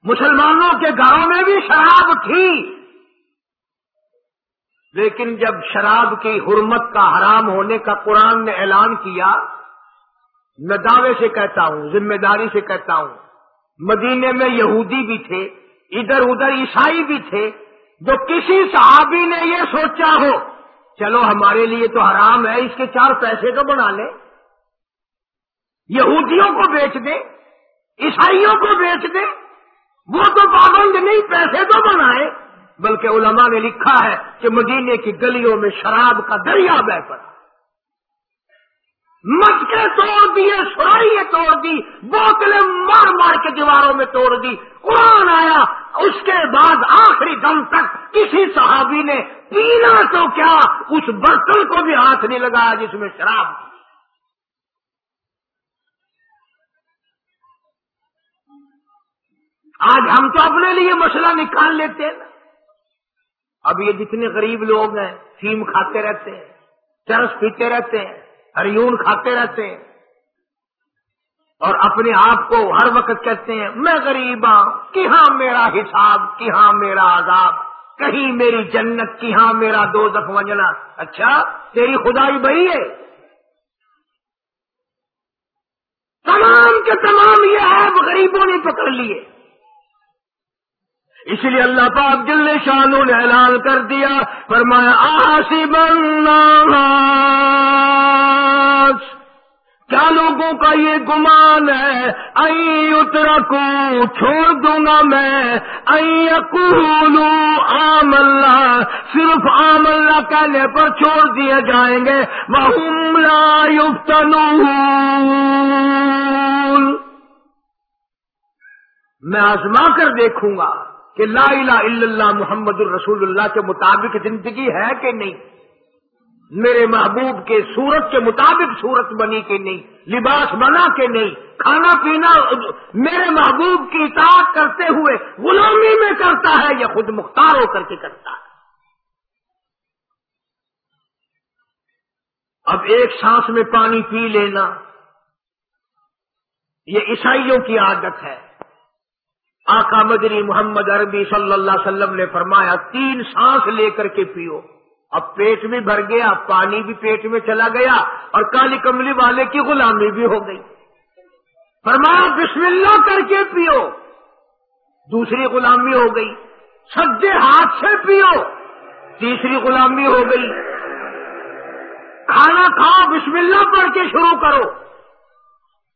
مسلمانوں کے گھروں میں بھی شراب تھی۔ لیکن جب شراب کی حرمت کا حرام ہونے کا قرآن نے اعلان کیا، میں دعوے سے کہتا ہوں، ذمہ داری سے کہتا ہوں، مدینے میں یہودی بھی تھے، ادھر ادھر عیسائی بھی تھے، جو کسی صحابی نے یہ سوچا ہو چلو ہمارے لیے تو حرام ہے، اس کے چار پیسے تو بنا لیں یہودیوں کو بیچ دیں عیسائیوں کو بیچ دیں وہ تو پابند نہیں، پیسے تو بنائے۔ بلکہ علماء نے لکھا ہے کہ مدینے کی گلیوں میں شراب کا دریا بہ پڑا۔ مٹکے توڑ دیے سرائی توڑ دی، بوتلیں مار مار کے دیواروں میں توڑ دی۔ قرآن آیا اس کے بعد آخری دم تک کسی صحابی نے پینا تو کیا اس برتن کو بھی ہاتھ نہیں لگایا جس میں شراب تھی۔ آج ہم تو اپنے لیے مسئلہ نکال لیتے ہیں۔ اب یہ جتنے غریب لوگ ہیں، سیم کھاتے رہتے ہیں، چرس پیتے رہتے ہیں، ہریون کھاتے رہتے ہیں۔ اور اپنے آپ کو ہر وقت کہتے ہیں، میں غریب ہوں کہ ہاں میرا حساب کہ ہاں میرا عذاب، کہیں میری جنت، کی ہاں میرا دو دف وجنا اچھا تیری خدائی بھائی ہے۔ تمام کے تمام یہ آپ غریبوں نے پکڑ لیے۔ اس لیے اللہ پاک جل شانو نے اعلان کر دیا، فرمایا آسی بننا کیا لوگوں کا یہ گمان ہے؟ ائی کو چھوڑ دوں گا میں۔ ائی اکولو عام اللہ صرف عام اللہ کہنے پر چھوڑ دیے جائیں گے۔ وہ لا میں آزما کر دیکھوں گا کہ لا الہ الا اللہ محمد الرسول اللہ کے مطابق زندگی ہے کہ نہیں۔ میرے محبوب کے صورت کے مطابق صورت بنی کہ نہیں، لباس بنا کہ نہیں، کھانا پینا میرے محبوب کی اطاعت کرتے ہوئے غلامی میں کرتا ہے یا خود مختار ہو کر کے کرتا ہے؟ اب ایک سانس میں پانی پی لینا، یہ عیسائیوں کی عادت ہے۔ آقا مدری محمد عربی صلی اللہ علیہ وسلم نے فرمایا، تین سانس لے کر کے پیو۔ اب پیٹ بھی بھر گیا، پانی بھی پیٹ میں چلا گیا اور کالی کملی والے کی غلامی بھی ہو گئی۔ فرمایا، بسم اللہ کر کے پیو۔ دوسری غلامی ہو گئی۔ سجے ہاتھ سے پیو۔ تیسری غلامی ہو گئی۔ کھانا کھاؤ، بسم اللہ پڑھ کے شروع کرو۔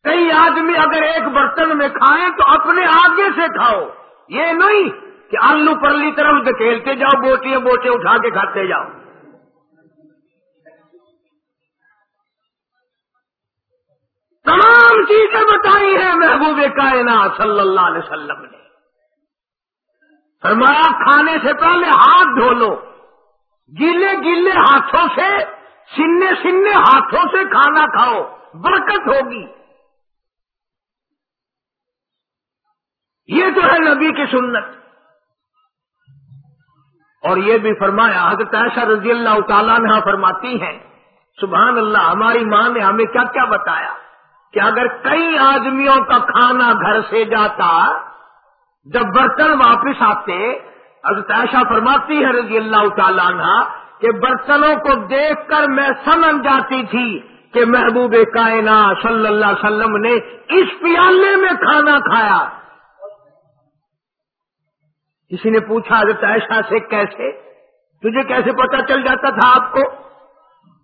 کئی آدمی اگر ایک برتن میں کھائیں تو اپنے آگے سے کھاؤ۔ یہ نہیں کہ آلو پرلی طرف دکھیلتے جاؤ، بوٹیاں بوٹے اٹھا کے کھاتے جاؤ۔ تمام چیزیں بتائی ہیں محبوب کائنات صلی اللہ علیہ وسلم نے۔ فرمایا، کھانے سے پہلے ہاتھ دھو لو۔ گیلے گیلے ہاتھوں سے سننے سننے ہاتھوں سے کھانا کھاؤ، برکت ہوگی۔ یہ تو ہے نبی کی سنت۔ اور یہ بھی فرمایا، حضرت عائشہ رضی اللہ تعالیٰ نے فرماتی ہیں، سبحان اللہ، ہماری ماں نے ہمیں کیا کیا بتایا؟ کہ اگر کئی آدمیوں کا کھانا گھر سے جاتا، جب برتن واپس آتے، حضرت عائشہ فرماتی ہے رضی اللہ تعالیٰ عنہ کہ برتنوں کو دیکھ کر میں سمجھ جاتی تھی کہ محبوب کائنات صلی اللہ علیہ وسلم نے اس پیالے میں کھانا کھایا۔ کسی نے پوچھا، حضرت عائشہ سے کیسے؟ تجھے کیسے پتا چل جاتا تھا آپ کو؟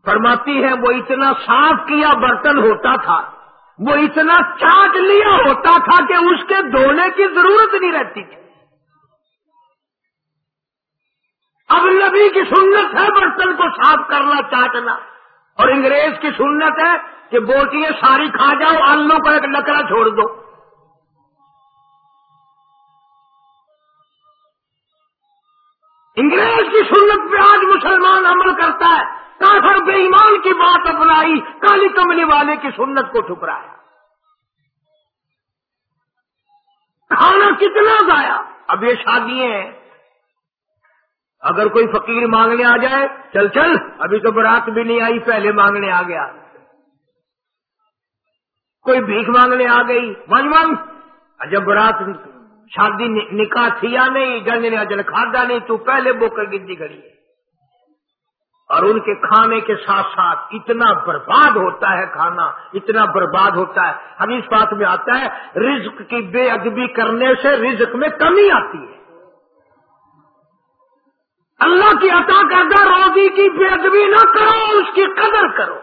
فرماتی ہے، وہ اتنا صاف کیا برتن ہوتا تھا۔ وہ اتنا چاٹ لیا ہوتا تھا کہ اس کے دھونے کی ضرورت نہیں رہتی تھی۔ اب نبی کی سنت ہے برتن کو صاف کرنا، چاٹنا۔ اور انگریز کی سنت ہے کہ بوٹیاں ساری کھا جاؤ آلو کو ایک لکڑا چھوڑ دو۔ انگریز کی سنت پہ آج مسلمان عمل کرتا ہے۔ کافر بے ایمان کی بات اپنائی، کالی کملی والے کی سنت کو ٹھکرایا۔ کھانا کتنا گایا اب یہ شادی ہیں۔ اگر کوئی فقیر مانگنے آ جائے، چل چل۔ ابھی تو برات بھی نہیں آئی، پہلے مانگنے آ گیا۔ کوئی بھیک مانگنے آ گئی من من جب برات۔ شادی نکاح تھیا نہیں گنج نے اجل کھادا نہیں، تو پہلے بوکر گندی کری ہے۔ اور ان کے کھانے کے ساتھ ساتھ اتنا برباد ہوتا ہے کھانا، اتنا برباد ہوتا ہے۔ ہم اس بات میں آتا ہے، رزق کی بے ادبی کرنے سے رزق میں کمی آتی ہے۔ اللہ کی عطا کردہ روزی کی بے ادبی نہ کرو، اس کی قدر کرو۔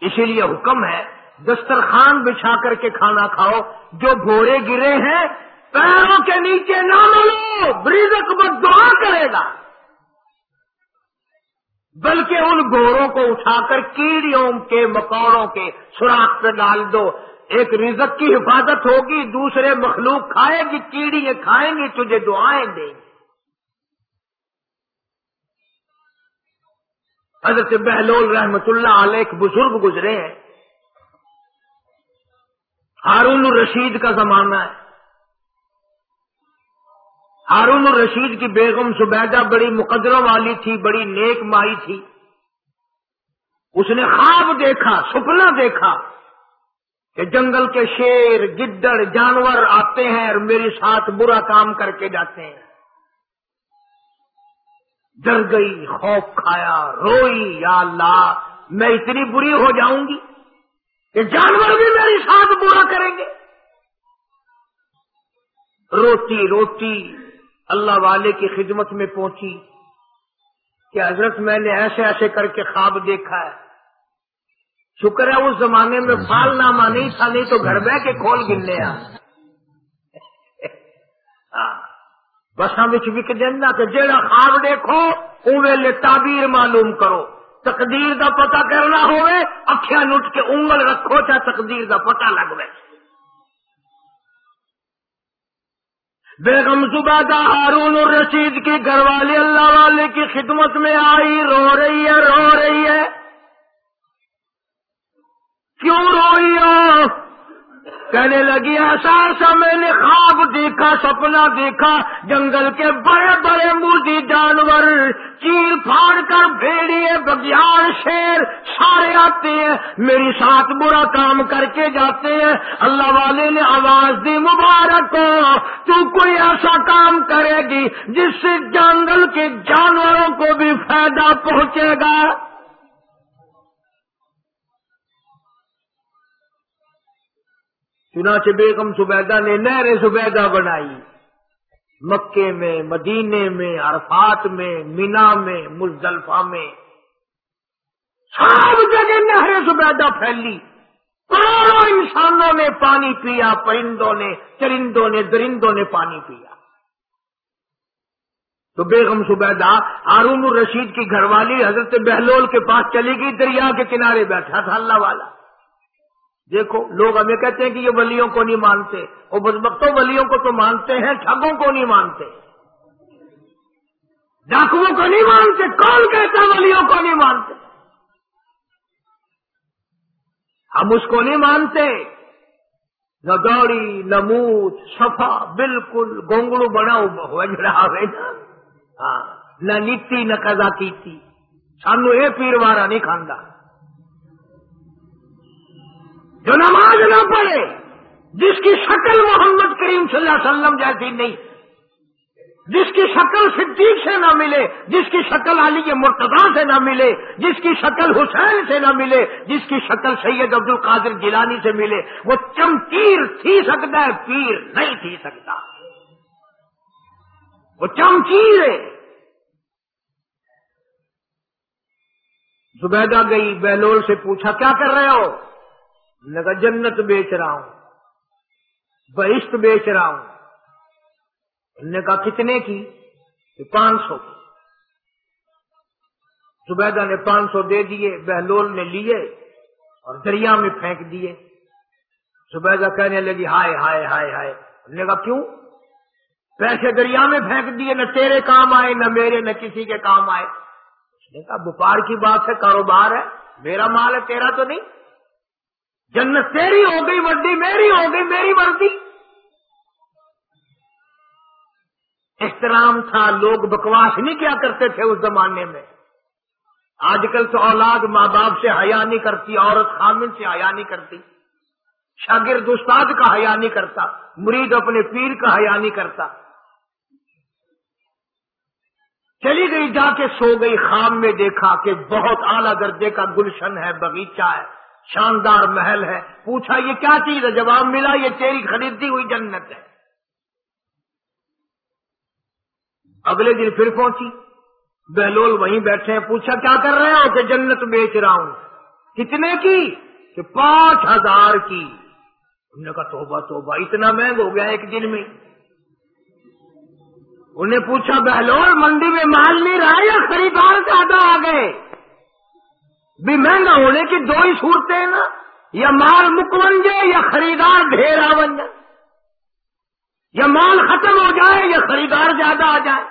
اسی لیے حکم ہے دسترخوان بچھا کر کے کھانا کھاؤ، جو بھورے گرے ہیں، پیروں کے نیچے نہ ملو برزق بد دعا کرے گا۔ بلکہ ان گوروں کو اٹھا کر کیڑیوں کے مکوڑوں کے سوراخ پہ ڈال دو۔ ایک رزق کی حفاظت ہوگی، دوسرے مخلوق کھائے گی کیڑی کھائیں گی، تجھے دعائیں دیں گی۔ حضرت بہلول رحمت اللہ علیہ ایک بزرگ گزرے ہیں۔ ہارون الرشید کا زمانہ ہے۔ ہارون الرشید کی بیگم سبیدہ بڑی مقدروں والی تھی، بڑی نیک مائی تھی۔ اس نے خواب دیکھا، سپنا دیکھا کہ جنگل کے شیر، گدڑ، جانور آتے ہیں اور میرے ساتھ برا کام کر کے جاتے ہیں۔ ڈر گئی، خوف کھایا، روئی، یا اللہ، میں اتنی بری ہو جاؤں گی؟ کہ جانور بھی میری ساتھ برا کریں گے۔ روتی روتی اللہ والے کی خدمت میں پہنچی کہ حضرت میں نے ایسے ایسے کر کے خواب دیکھا ہے۔ شکر ہے اس زمانے میں فال نامہ نہیں تھا، نہیں تو گھر بہ کے کھول گن لیا۔ ہاں، بسا بچ وک دینا کہ جہاں خواب دیکھو اوے تعبیر معلوم کرو۔ تقدیر دا پتہ کرنا ہوئے اکھیا نٹ کے انگل رکھو چاہے تقدیر دا پتہ لگ رہے بیگم زبادہ ہارون الرشید کی گھر والی اللہ والے کی خدمت میں آئی، رو رہی ہے، رو رہی ہے۔ کیوں روئی ہو؟ کہنے لگی، ایسا ایسا میں نے خواب دیکھا، سپنا دیکھا، جنگل کے بڑے بڑے مردی جانور چیر پھاڑ کر بھیڑیے بگیار شیر، سارے آتے ہیں، میری ساتھ برا کام کر کے جاتے ہیں، اللہ والے نے آواز دی مبارک ہو، تو کوئی ایسا کام کرے گی جس سے جنگل کے جانوروں کو بھی فائدہ پہنچے گا؟ چنانچہ بیگم زبیدہ نے نہر زبیدہ بنائی۔ مکے میں، مدینے میں، عرفات میں، مینا میں، مزدلفہ میں۔ سب جگہ نہر زبیدہ پھیلی۔ کروڑوں انسانوں نے پانی پیا، پرندوں نے، چرندوں نے، درندوں نے پانی پیا۔ تو بیگم زبیدہ ہارون الرشید کی گھر والی حضرت بہلول کے پاس چلی گئی، دریا کے کنارے بیٹھا تھا، اللہ والا۔ دیکھو، لوگ ہمیں کہتے ہیں کہ یہ ولیوں کو نہیں مانتے۔ وہ بدبختوں ولیوں کو تو مانتے ہیں، ٹھگوں کو نہیں مانتے۔ ڈاکوؤں کو نہیں مانتے، کون کہتا ولیوں کو نہیں مانتے؟ ہم اس کو نہیں مانتے۔ نہ دوڑی نہ موت سفا بالکل گونگڑو بنا رہا ہے نا۔ ہاں نہ نیتی، نہ کزا کی سانو یہ پیر وارا نہیں کھانا جو نماز نہ پڑھے، جس کی شکل محمد کریم صلی اللہ علیہ وسلم جیسی نہیں، جس کی شکل صدیق سے نہ ملے، جس کی شکل علی مرتضی سے نہ ملے، جس کی شکل حسین سے نہ ملے، جس کی شکل سید عبد القادر گیلانی سے ملے، وہ چمکیر تھی سکتا ہے، پیر نہیں تھی سکتا۔ وہ چمکیر ہے۔ زبیدہ گئی بہلول سے پوچھا، کیا کر رہے ہو؟ لگا جنت بیچ رہا ہوں، بہشت بیچ رہا ہوں۔ نے کہا، کتنے کی؟ پانچ سو کی۔ زبیدہ نے پانچ سو دے دیے، بہلول نے لیے اور دریا میں پھینک دیے۔ زبیدہ کہنے لگی، ہائے ہائے ہائے ہائے۔ نے کہا، کیوں؟ پیسے دریا میں پھینک دیے، نہ تیرے کام آئے، نہ میرے، نہ کسی کے کام آئے۔ اس نے کہا بپار کی بات ہے، کاروبار ہے، میرا مال ہے، تیرا تو نہیں۔ جنت تیری ہو گئی وردی میری ہو گئی، میری وردی احترام تھا، لوگ بکواس نہیں کیا کرتے تھے اس زمانے میں۔ آج کل تو اولاد ماں باپ سے حیا نہیں کرتی، عورت خامن سے حیا نہیں کرتی۔ شاگرد استاد کا حیا نہیں کرتا، مرید اپنے پیر کا حیا نہیں کرتا۔ چلی گئی، جا کے سو گئی، خام میں دیکھا کہ بہت اعلیٰ درجے کا گلشن ہے، باغیچہ ہے۔ شاندار محل ہے۔ پوچھا، یہ کیا چیز ہے؟ جواب ملا، یہ تیری خریدی ہوئی جنت ہے۔ اگلے دن پھر پہنچی۔ بہلول وہیں بیٹھے ہیں۔ پوچھا، کیا کر رہے ہو کہ جنت بیچ رہا ہوں؟ کتنے کی؟ کہ پانچ ہزار کی۔ انہوں نے کہا، توبہ توبہ، اتنا مہنگا ہو گیا ایک دن میں۔ انہیں پوچھا، بہلول، منڈی میں مال نہیں رہا یا خریدار زیادہ آ گئے؟ بھی مہنگا ہونے کی دو ہی صورتیں ہیں نا۔ یا مال مک بن جائے یا خریدار ڈھیر آ بن جائے۔ یا مال ختم ہو جائے یا خریدار زیادہ آ جائے۔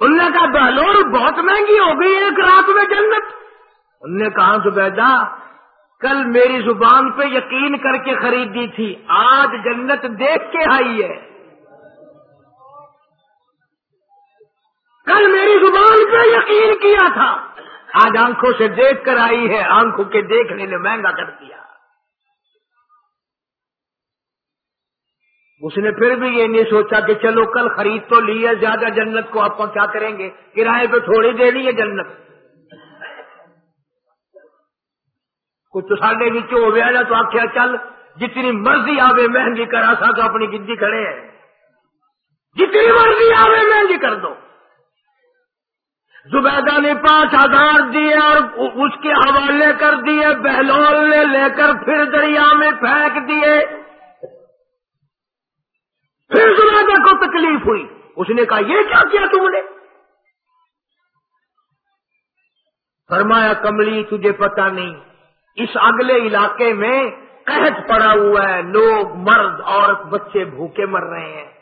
ان نے کہا بہلور بہت مہنگی ہو گئی ایک رات میں جنت۔ ان نے کہا، زبیدہ، کل میری زبان پہ یقین کر کے خریدی تھی۔ آج جنت دیکھ کے آئی ہے۔ کل میری زبان پہ یقین کیا تھا۔ آج آنکھوں سے دیکھ کر آئی ہے، آنکھوں کے دیکھنے نے مہنگا کر دیا۔ اس نے پھر بھی یہ نہیں سوچا کہ چلو کل خرید تو لی ہے، زیادہ جنت کو آپ کیا کریں گے؟ کرائے پہ تھوڑی دینی ہے جنت۔ کچھ تو ساڈے نیچے ہو گیا تو آخیا چل، جتنی مرضی آوے مہنگی کرا سا تو اپنی گدی کھڑے ہیں۔ جتنی مرضی آوے مہنگی کر دو۔ زبیدہ نے پانچ ہزار دیے اور اس کے حوالے کر دیے، بہلول نے لے کر پھر دریا میں پھینک دیے۔ پھر زبیدہ کو تکلیف ہوئی۔ اس نے کہا، یہ کیا کیا تم نے؟ فرمایا، کملی، تجھے پتا نہیں، اس اگلے علاقے میں قحط پڑا ہوا ہے، لوگ مرد، عورت، بچے بھوکے مر رہے ہیں۔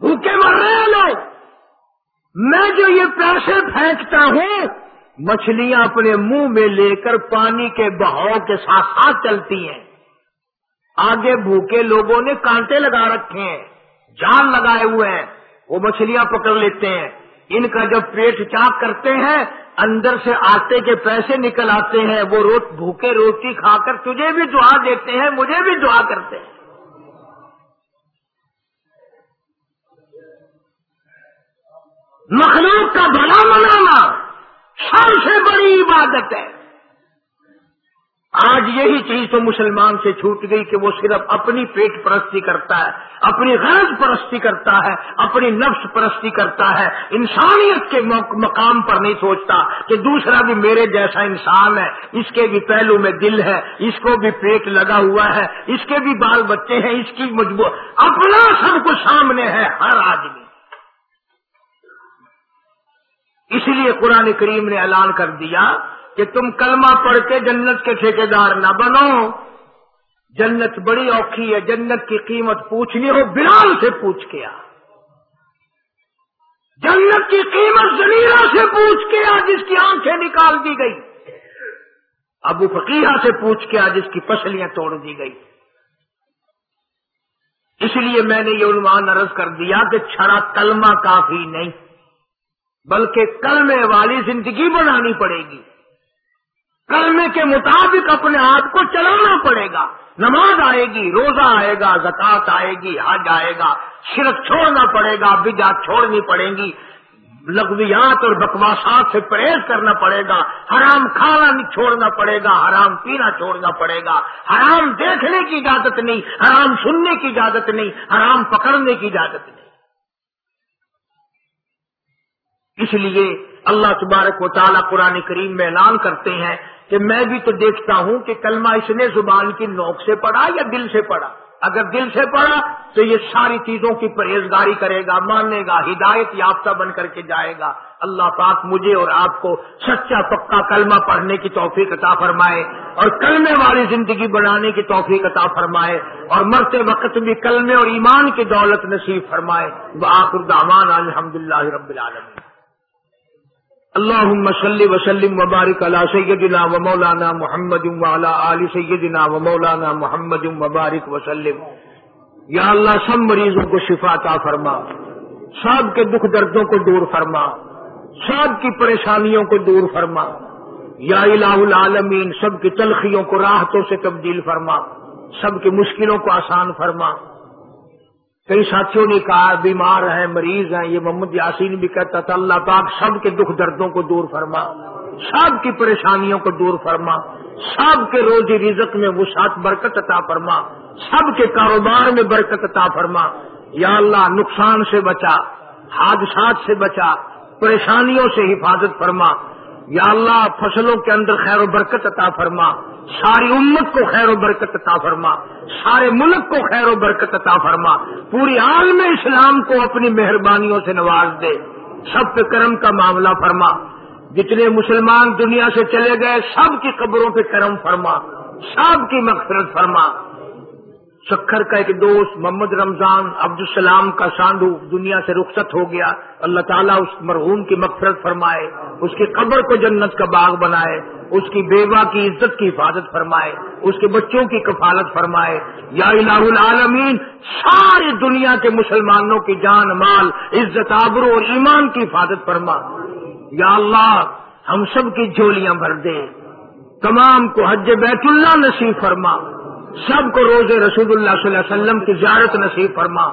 بھوکے مر رہے ہیں لوگ میں جو یہ پیسے پھینکتا ہوں، مچھلیاں اپنے منہ میں لے کر پانی کے بہاؤ کے ساتھ ساتھ چلتی ہیں۔ آگے بھوکے لوگوں نے کانٹے لگا رکھے ہیں جال لگائے ہوئے ہیں، وہ مچھلیاں پکڑ لیتے ہیں۔ ان کا جب پیٹ چاک کرتے ہیں، اندر سے آٹے کے پیسے نکل آتے ہیں۔ وہ روٹ بھوکے روٹی کھا کر تجھے بھی دعا دیتے ہیں، مجھے بھی دعا کرتے ہیں۔ مخلوق کا بھلا منانا سب سے بڑی عبادت ہے۔ آج یہی چیز تو مسلمان سے چھوٹ گئی کہ وہ صرف اپنی پیٹ پرستی کرتا ہے، اپنی غرض پرستی کرتا ہے، اپنی نفس پرستی کرتا ہے۔ انسانیت کے مقام پر نہیں سوچتا کہ دوسرا بھی میرے جیسا انسان ہے، اس کے بھی پہلو میں دل ہے، اس کو بھی پیٹ لگا ہوا ہے، اس کے بھی بال بچے ہیں، اس کی مجبور اپنا سب کچھ سامنے ہے، ہر آدمی۔ اس لیے قرآن کریم نے اعلان کر دیا کہ تم کلمہ پڑھ کے جنت کے ٹھیکیدار نہ بنو۔ جنت بڑی اوکھی ہے، جنت کی قیمت پوچھنی ہو، بلال سے پوچھ کے آ۔ جنت کی قیمت زلیرہ سے پوچھ کے آ، جس کی آنکھیں نکال دی گئی۔ ابو فقیہ سے پوچھ کے آ، جس کی پسلیاں توڑ دی گئی۔ اس لیے میں نے یہ عنوان عرض کر دیا کہ چھڑا کلمہ کافی نہیں۔ بلکہ کلمے والی زندگی بنانی پڑے گی۔ کلمے کے مطابق اپنے آپ کو چلانا پڑے گا۔ نماز آئے گی، روزہ آئے گا زکات آئے گی، حج آئے گا۔ شرک چھوڑنا پڑے گا بجا چھوڑنی پڑیں گی۔ لغویات اور بکواسات سے پرہیز کرنا پڑے گا۔ حرام کھانا چھوڑنا پڑے گا، حرام پینا چھوڑنا پڑے گا۔ حرام دیکھنے کی اجازت نہیں، حرام سننے کی اجازت نہیں، حرام پکڑنے کی اجازت نہیں۔ اس لیے اللہ تبارک و تعالیٰ قرآن کریم میں اعلان کرتے ہیں کہ میں بھی تو دیکھتا ہوں کہ کلمہ اس نے زبان کی نوک سے پڑھا یا دل سے پڑھا؟ اگر دل سے پڑھا تو یہ ساری چیزوں کی پرہیزگاری کرے گا، مانے گا، ہدایت یافتہ بن کر کے جائے گا۔ اللہ پاک مجھے اور آپ کو سچا پکا کلمہ پڑھنے کی توفیق عطا فرمائے اور کلمے والی زندگی بنانے کی توفیق عطا فرمائے اور مرتے وقت بھی کلمے اور ایمان کی دولت نصیب فرمائے۔ وہ دامان الحمد اللہ رب العالمین۔ اللہ صلی وسلم وبارک علی سیدنا و مولانا محمد وعلی آل سیدنا و مولانا محمد وبارک وسلم۔ یا اللہ سب مریضوں کو شفا عطا فرما، سب کے دکھ دردوں کو دور فرما، سب کی پریشانیوں کو دور فرما۔ یا الہ العالمین، سب کی تلخیوں کو راحتوں سے تبدیل فرما، سب کی مشکلوں کو آسان فرما۔ کئی ساتھیوں نے کہا، بیمار ہیں مریض ہیں، یہ محمد یاسین بھی کہتا تھا، اللہ پاک سب کے دکھ دردوں کو دور فرما، سب کی پریشانیوں کو دور فرما، سب کے روزی رزق میں وہ ساتھ برکت عطا فرما، سب کے کاروبار میں برکت عطا فرما۔ یا اللہ، نقصان سے بچا، حادثات سے بچا، پریشانیوں سے حفاظت فرما۔ یا اللہ، فصلوں کے اندر خیر و برکت عطا فرما۔ ساری امت کو خیر و برکت عطا فرما، سارے ملک کو خیر و برکت عطا فرما، پوری عالم اسلام کو اپنی مہربانیوں سے نواز دے۔ سب پہ کرم کا معاملہ فرما۔ جتنے مسلمان دنیا سے چلے گئے، سب کی قبروں پہ کرم فرما۔ سب کی مغفرت فرما۔ سکھر کا ایک دوست محمد رمضان عبد السلام کا ساندھو دنیا سے رخصت ہو گیا۔ اللہ تعالیٰ اس مرحوم کی مغفرت فرمائے، اس کی قبر کو جنت کا باغ بنائے، اس کی بیوہ کی عزت کی حفاظت فرمائے، اس کے بچوں کی کفالت فرمائے۔ یا الہ العالمین، ساری دنیا کے مسلمانوں کی جان، مال، عزت، آبرو اور ایمان کی حفاظت فرما۔ یا اللہ، ہم سب کی جھولیاں بھر دے۔ تمام کو حج بیت اللہ نصیب فرما۔ سب کو روز رسول اللہ صلی اللہ علیہ وسلم کی زیارت نصیب فرما۔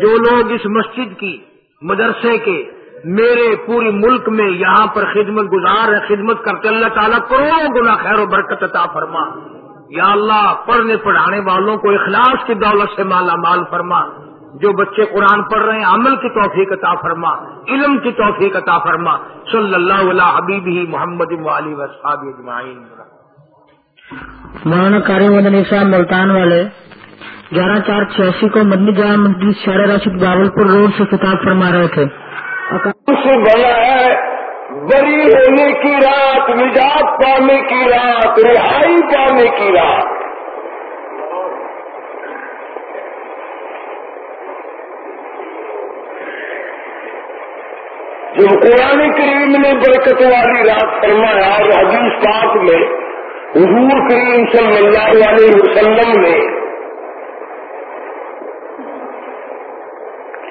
جو لوگ اس مسجد کی، مدرسے کے، میرے پوری ملک میں یہاں پر خدمت گزار ہے خدمت کرتے اللہ تعالیٰ کروڑوں گنا خیر و برکت عطا فرما۔ یا اللہ، پڑھنے پڑھانے والوں کو اخلاص کی دولت سے مالا مال فرما۔ جو بچے قرآن پڑھ رہے ہیں، عمل کی توفیق عطا فرما۔ علم کی توفیق عطا فرما۔ صلی اللہ علیہ حبیب ہی محمد علی وصحاب اجمعین۔ مولانا کاری مدنی صاحب ملتان والے گیارہ چار چھیاسی کو مدنی جامع مسجد شہر راشد باول پور روڈ سے خطاب فرما رہے تھے۔ بنا ہے بری ہونے کی رات نجات پانے کی رات رہائی پانے کی رات جو قرآن کریم نے برکت والی رات فرمایا اور حدیث پاک میں حضور کریم صلی اللہ علیہ وسلم نے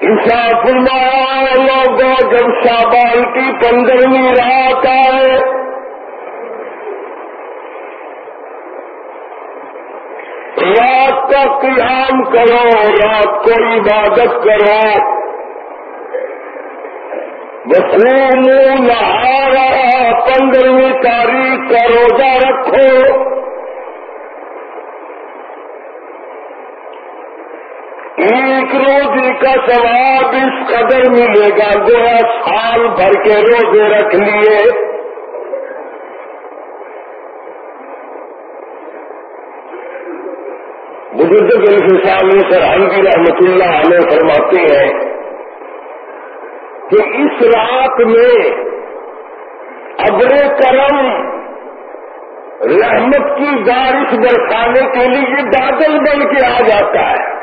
انصاف فرمایا لوگوں جب شابان کی پندرہویں رات آئے، رات کا قیام کرو، رات کو عبادت کرو نہارا پندرہویں تاریخ کا روزہ رکھو۔ ایک روزے کا ثواب اس قدر ملے گا، گویا سال بھر کے روزے رکھ لیے۔ بزرگ الفسانی سرحنگی رحمت اللہ علیہ فرماتے ہیں کہ اس رات میں ابر کرم رحمت کی بارش برسانے کے لیے بادل بن کے آ جاتا ہے۔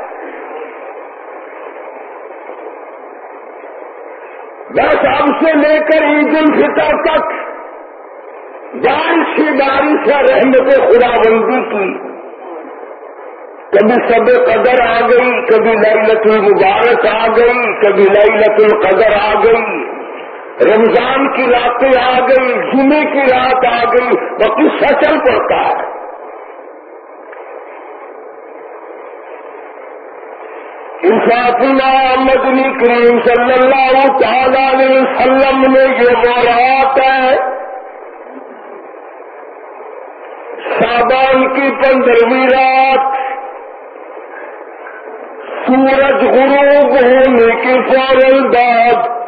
بس اب سے لے کر عید الفطر تک بارش کی بارش ہے رحمت خدا بندی کی۔ کبھی سب قدر آ گئی، کبھی لت المبارک آ گئی، کبھی لت القدر آ گئی۔ رمضان کی راتیں آ گئی جمعے کی رات آ گئی تو قصہ چل پڑتا ہے۔ انصاف اللہ مدنی کریم صلی اللہ تعالی علیہ وسلم نے یہ بولات ہے۔ سابان کی پندرہویں رات سورج غروب ہونے کے فوراً بعد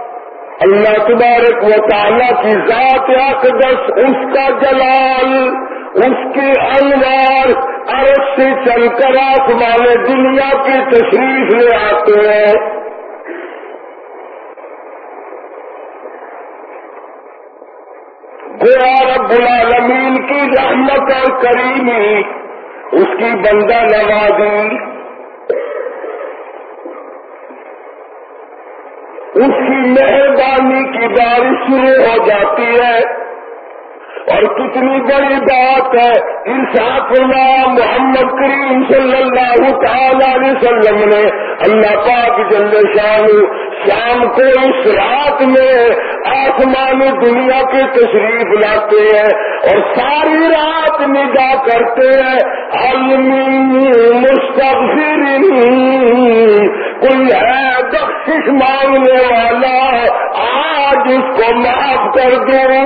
اللہ تبارک و تعالیٰ کی ذات اقدس، اس کا جلال، اس کے انوار عرب سے چل کر آسمان دنیا کی تشریف لے آتے ہیں۔ گویا رب العالمین کی رحمت اور کریمی، اس کی بندہ نوازی۔ اس کی مہربانی کی بارش شروع ہو جاتی ہے۔ اور کتنی بڑی بات ہے، ارشاد اللہ محمد کریم صلی اللہ تعالی علیہ وسلم نے اللہ پاک جل شان شام کو اس رات میں آسمان دنیا کی تشریف لاتے ہیں اور ساری رات نگاہ کرتے ہیں عالمی مستقبر کوئی ہے بخش مانگنے والا، آج اس کو معاف کر دوں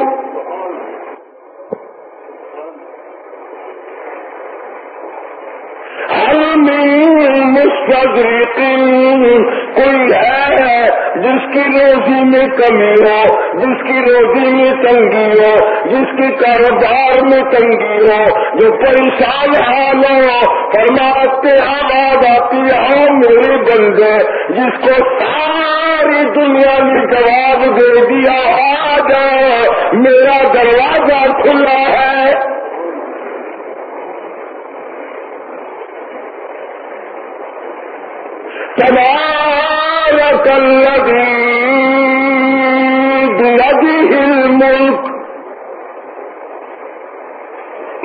کوئی ہے جس کی روزی میں کمی ہو، جس کی روزی میں تنگی ہو، جس کے کاروبار میں تنگی ہو، جو پریشان حال ہو، فرماتے آواز آتی ہے ہاں میرے بندے، جس کو ساری دنیا نے جواب دے دیا، آ جاؤ میرا دروازہ کھلا ہے۔ تبارك الذي بيده الملك.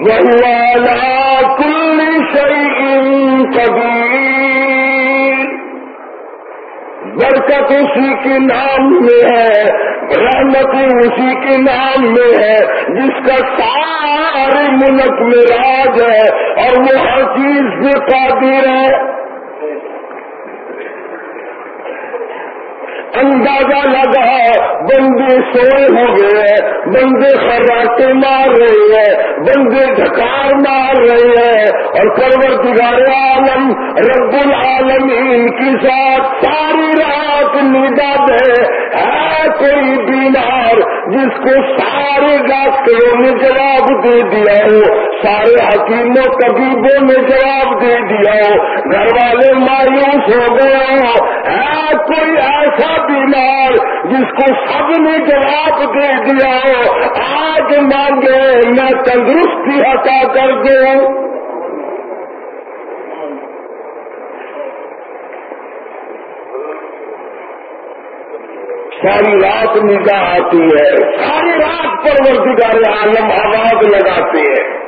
وهو على كل شيء قدير. برکت اسی کے نام میں ہے، رحمت اسی کے نام میں ہے، جس کا سارے ملک میں راج ہے اور وہ ہر چیز سے قادر ہے۔ اندازہ لگا بندے سوئے ہو گئے بندے خراٹے مار رہے ہیں، بندے ڈھکار مار رہے ہیں۔ اور پرور عالم، رب العالم ان کی ساتھ ساری رات ندا ہے کوئی بیمار جس کو سارے ڈاکٹروں نے جواب دے دیا ہو، سارے حکیموں، طبیبوں نے جواب دے دیا ہو، گھر والے مایوس ہو گئے ہو۔ ہے کوئی ایسا بیمار جس کو سب نے جواب دے دیا ہو، آج مانگے، میں تندرستی عطا کر دوں۔ ساری رات نگاہ آتی ہے، ساری رات پر وہ عالم آواز لگاتے ہیں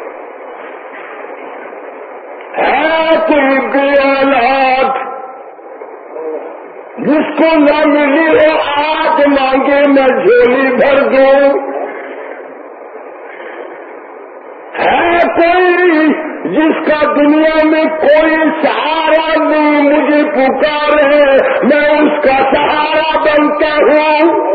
ہے کوئی بے آلات جس کو نہ ملی ہو آج مانگے، میں جھولی بھر دوں۔ ہے کوئی جس کا دنیا میں کوئی سہارا نہیں مجھے پکارے، میں اس کا سہارا بنتا ہوں۔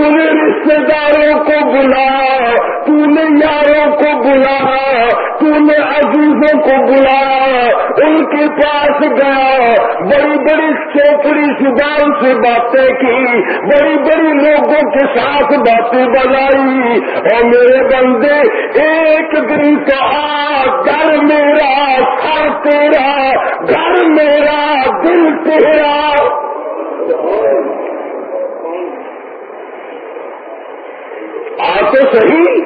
تو نے رشتے داروں کو بلا تو نے یاروں کو بلا تو نے عزیزوں کو بلا، ان کے پاس گیا، بڑی بڑی چوکڑی زبان سے باتیں کی، بڑی بڑی لوگوں کے ساتھ باتیں بنائی اور میرے بندے، ایک دن کہا گھر میرا، سر تیرا، گھر میرا، دل تیرا۔ آ تو صحیح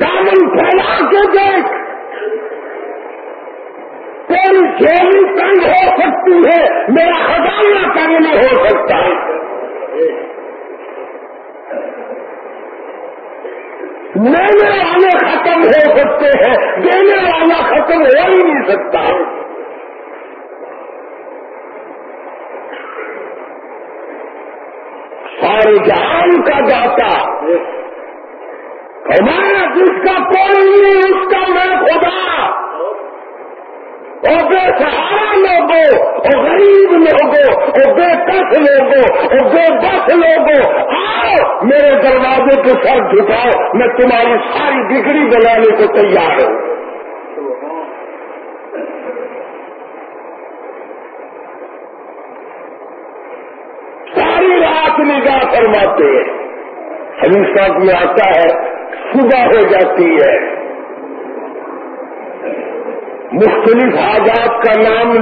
دامن پھیلا کے دیکھ۔ تیری جھیلی تنگ ہو سکتی ہے، میرا خزانہ تنگ نہیں ہو سکتا۔ لینے والے ختم ہو سکتے ہیں، دینے والا ختم ہو ہی نہیں سکتا۔ سارے جہان کا جاتا۔ ہمارا جس کا کوئی نہیں، اس کا میں خدا۔ اور بے سہارا لوگوں، اور غریب لوگوں، اور بے کس لوگوں، اور بے بس لوگوں۔ آؤ، میرے دروازے کو سر جھکاؤ، میں تمہاری ساری ڈگری بنانے کو تیار ہوں۔ ساری رات نگاہ فرماتے ہیں۔ حدیث پاک میں آتا ہے صبح ہو جاتی ہے۔ مختلف آزاد کا نام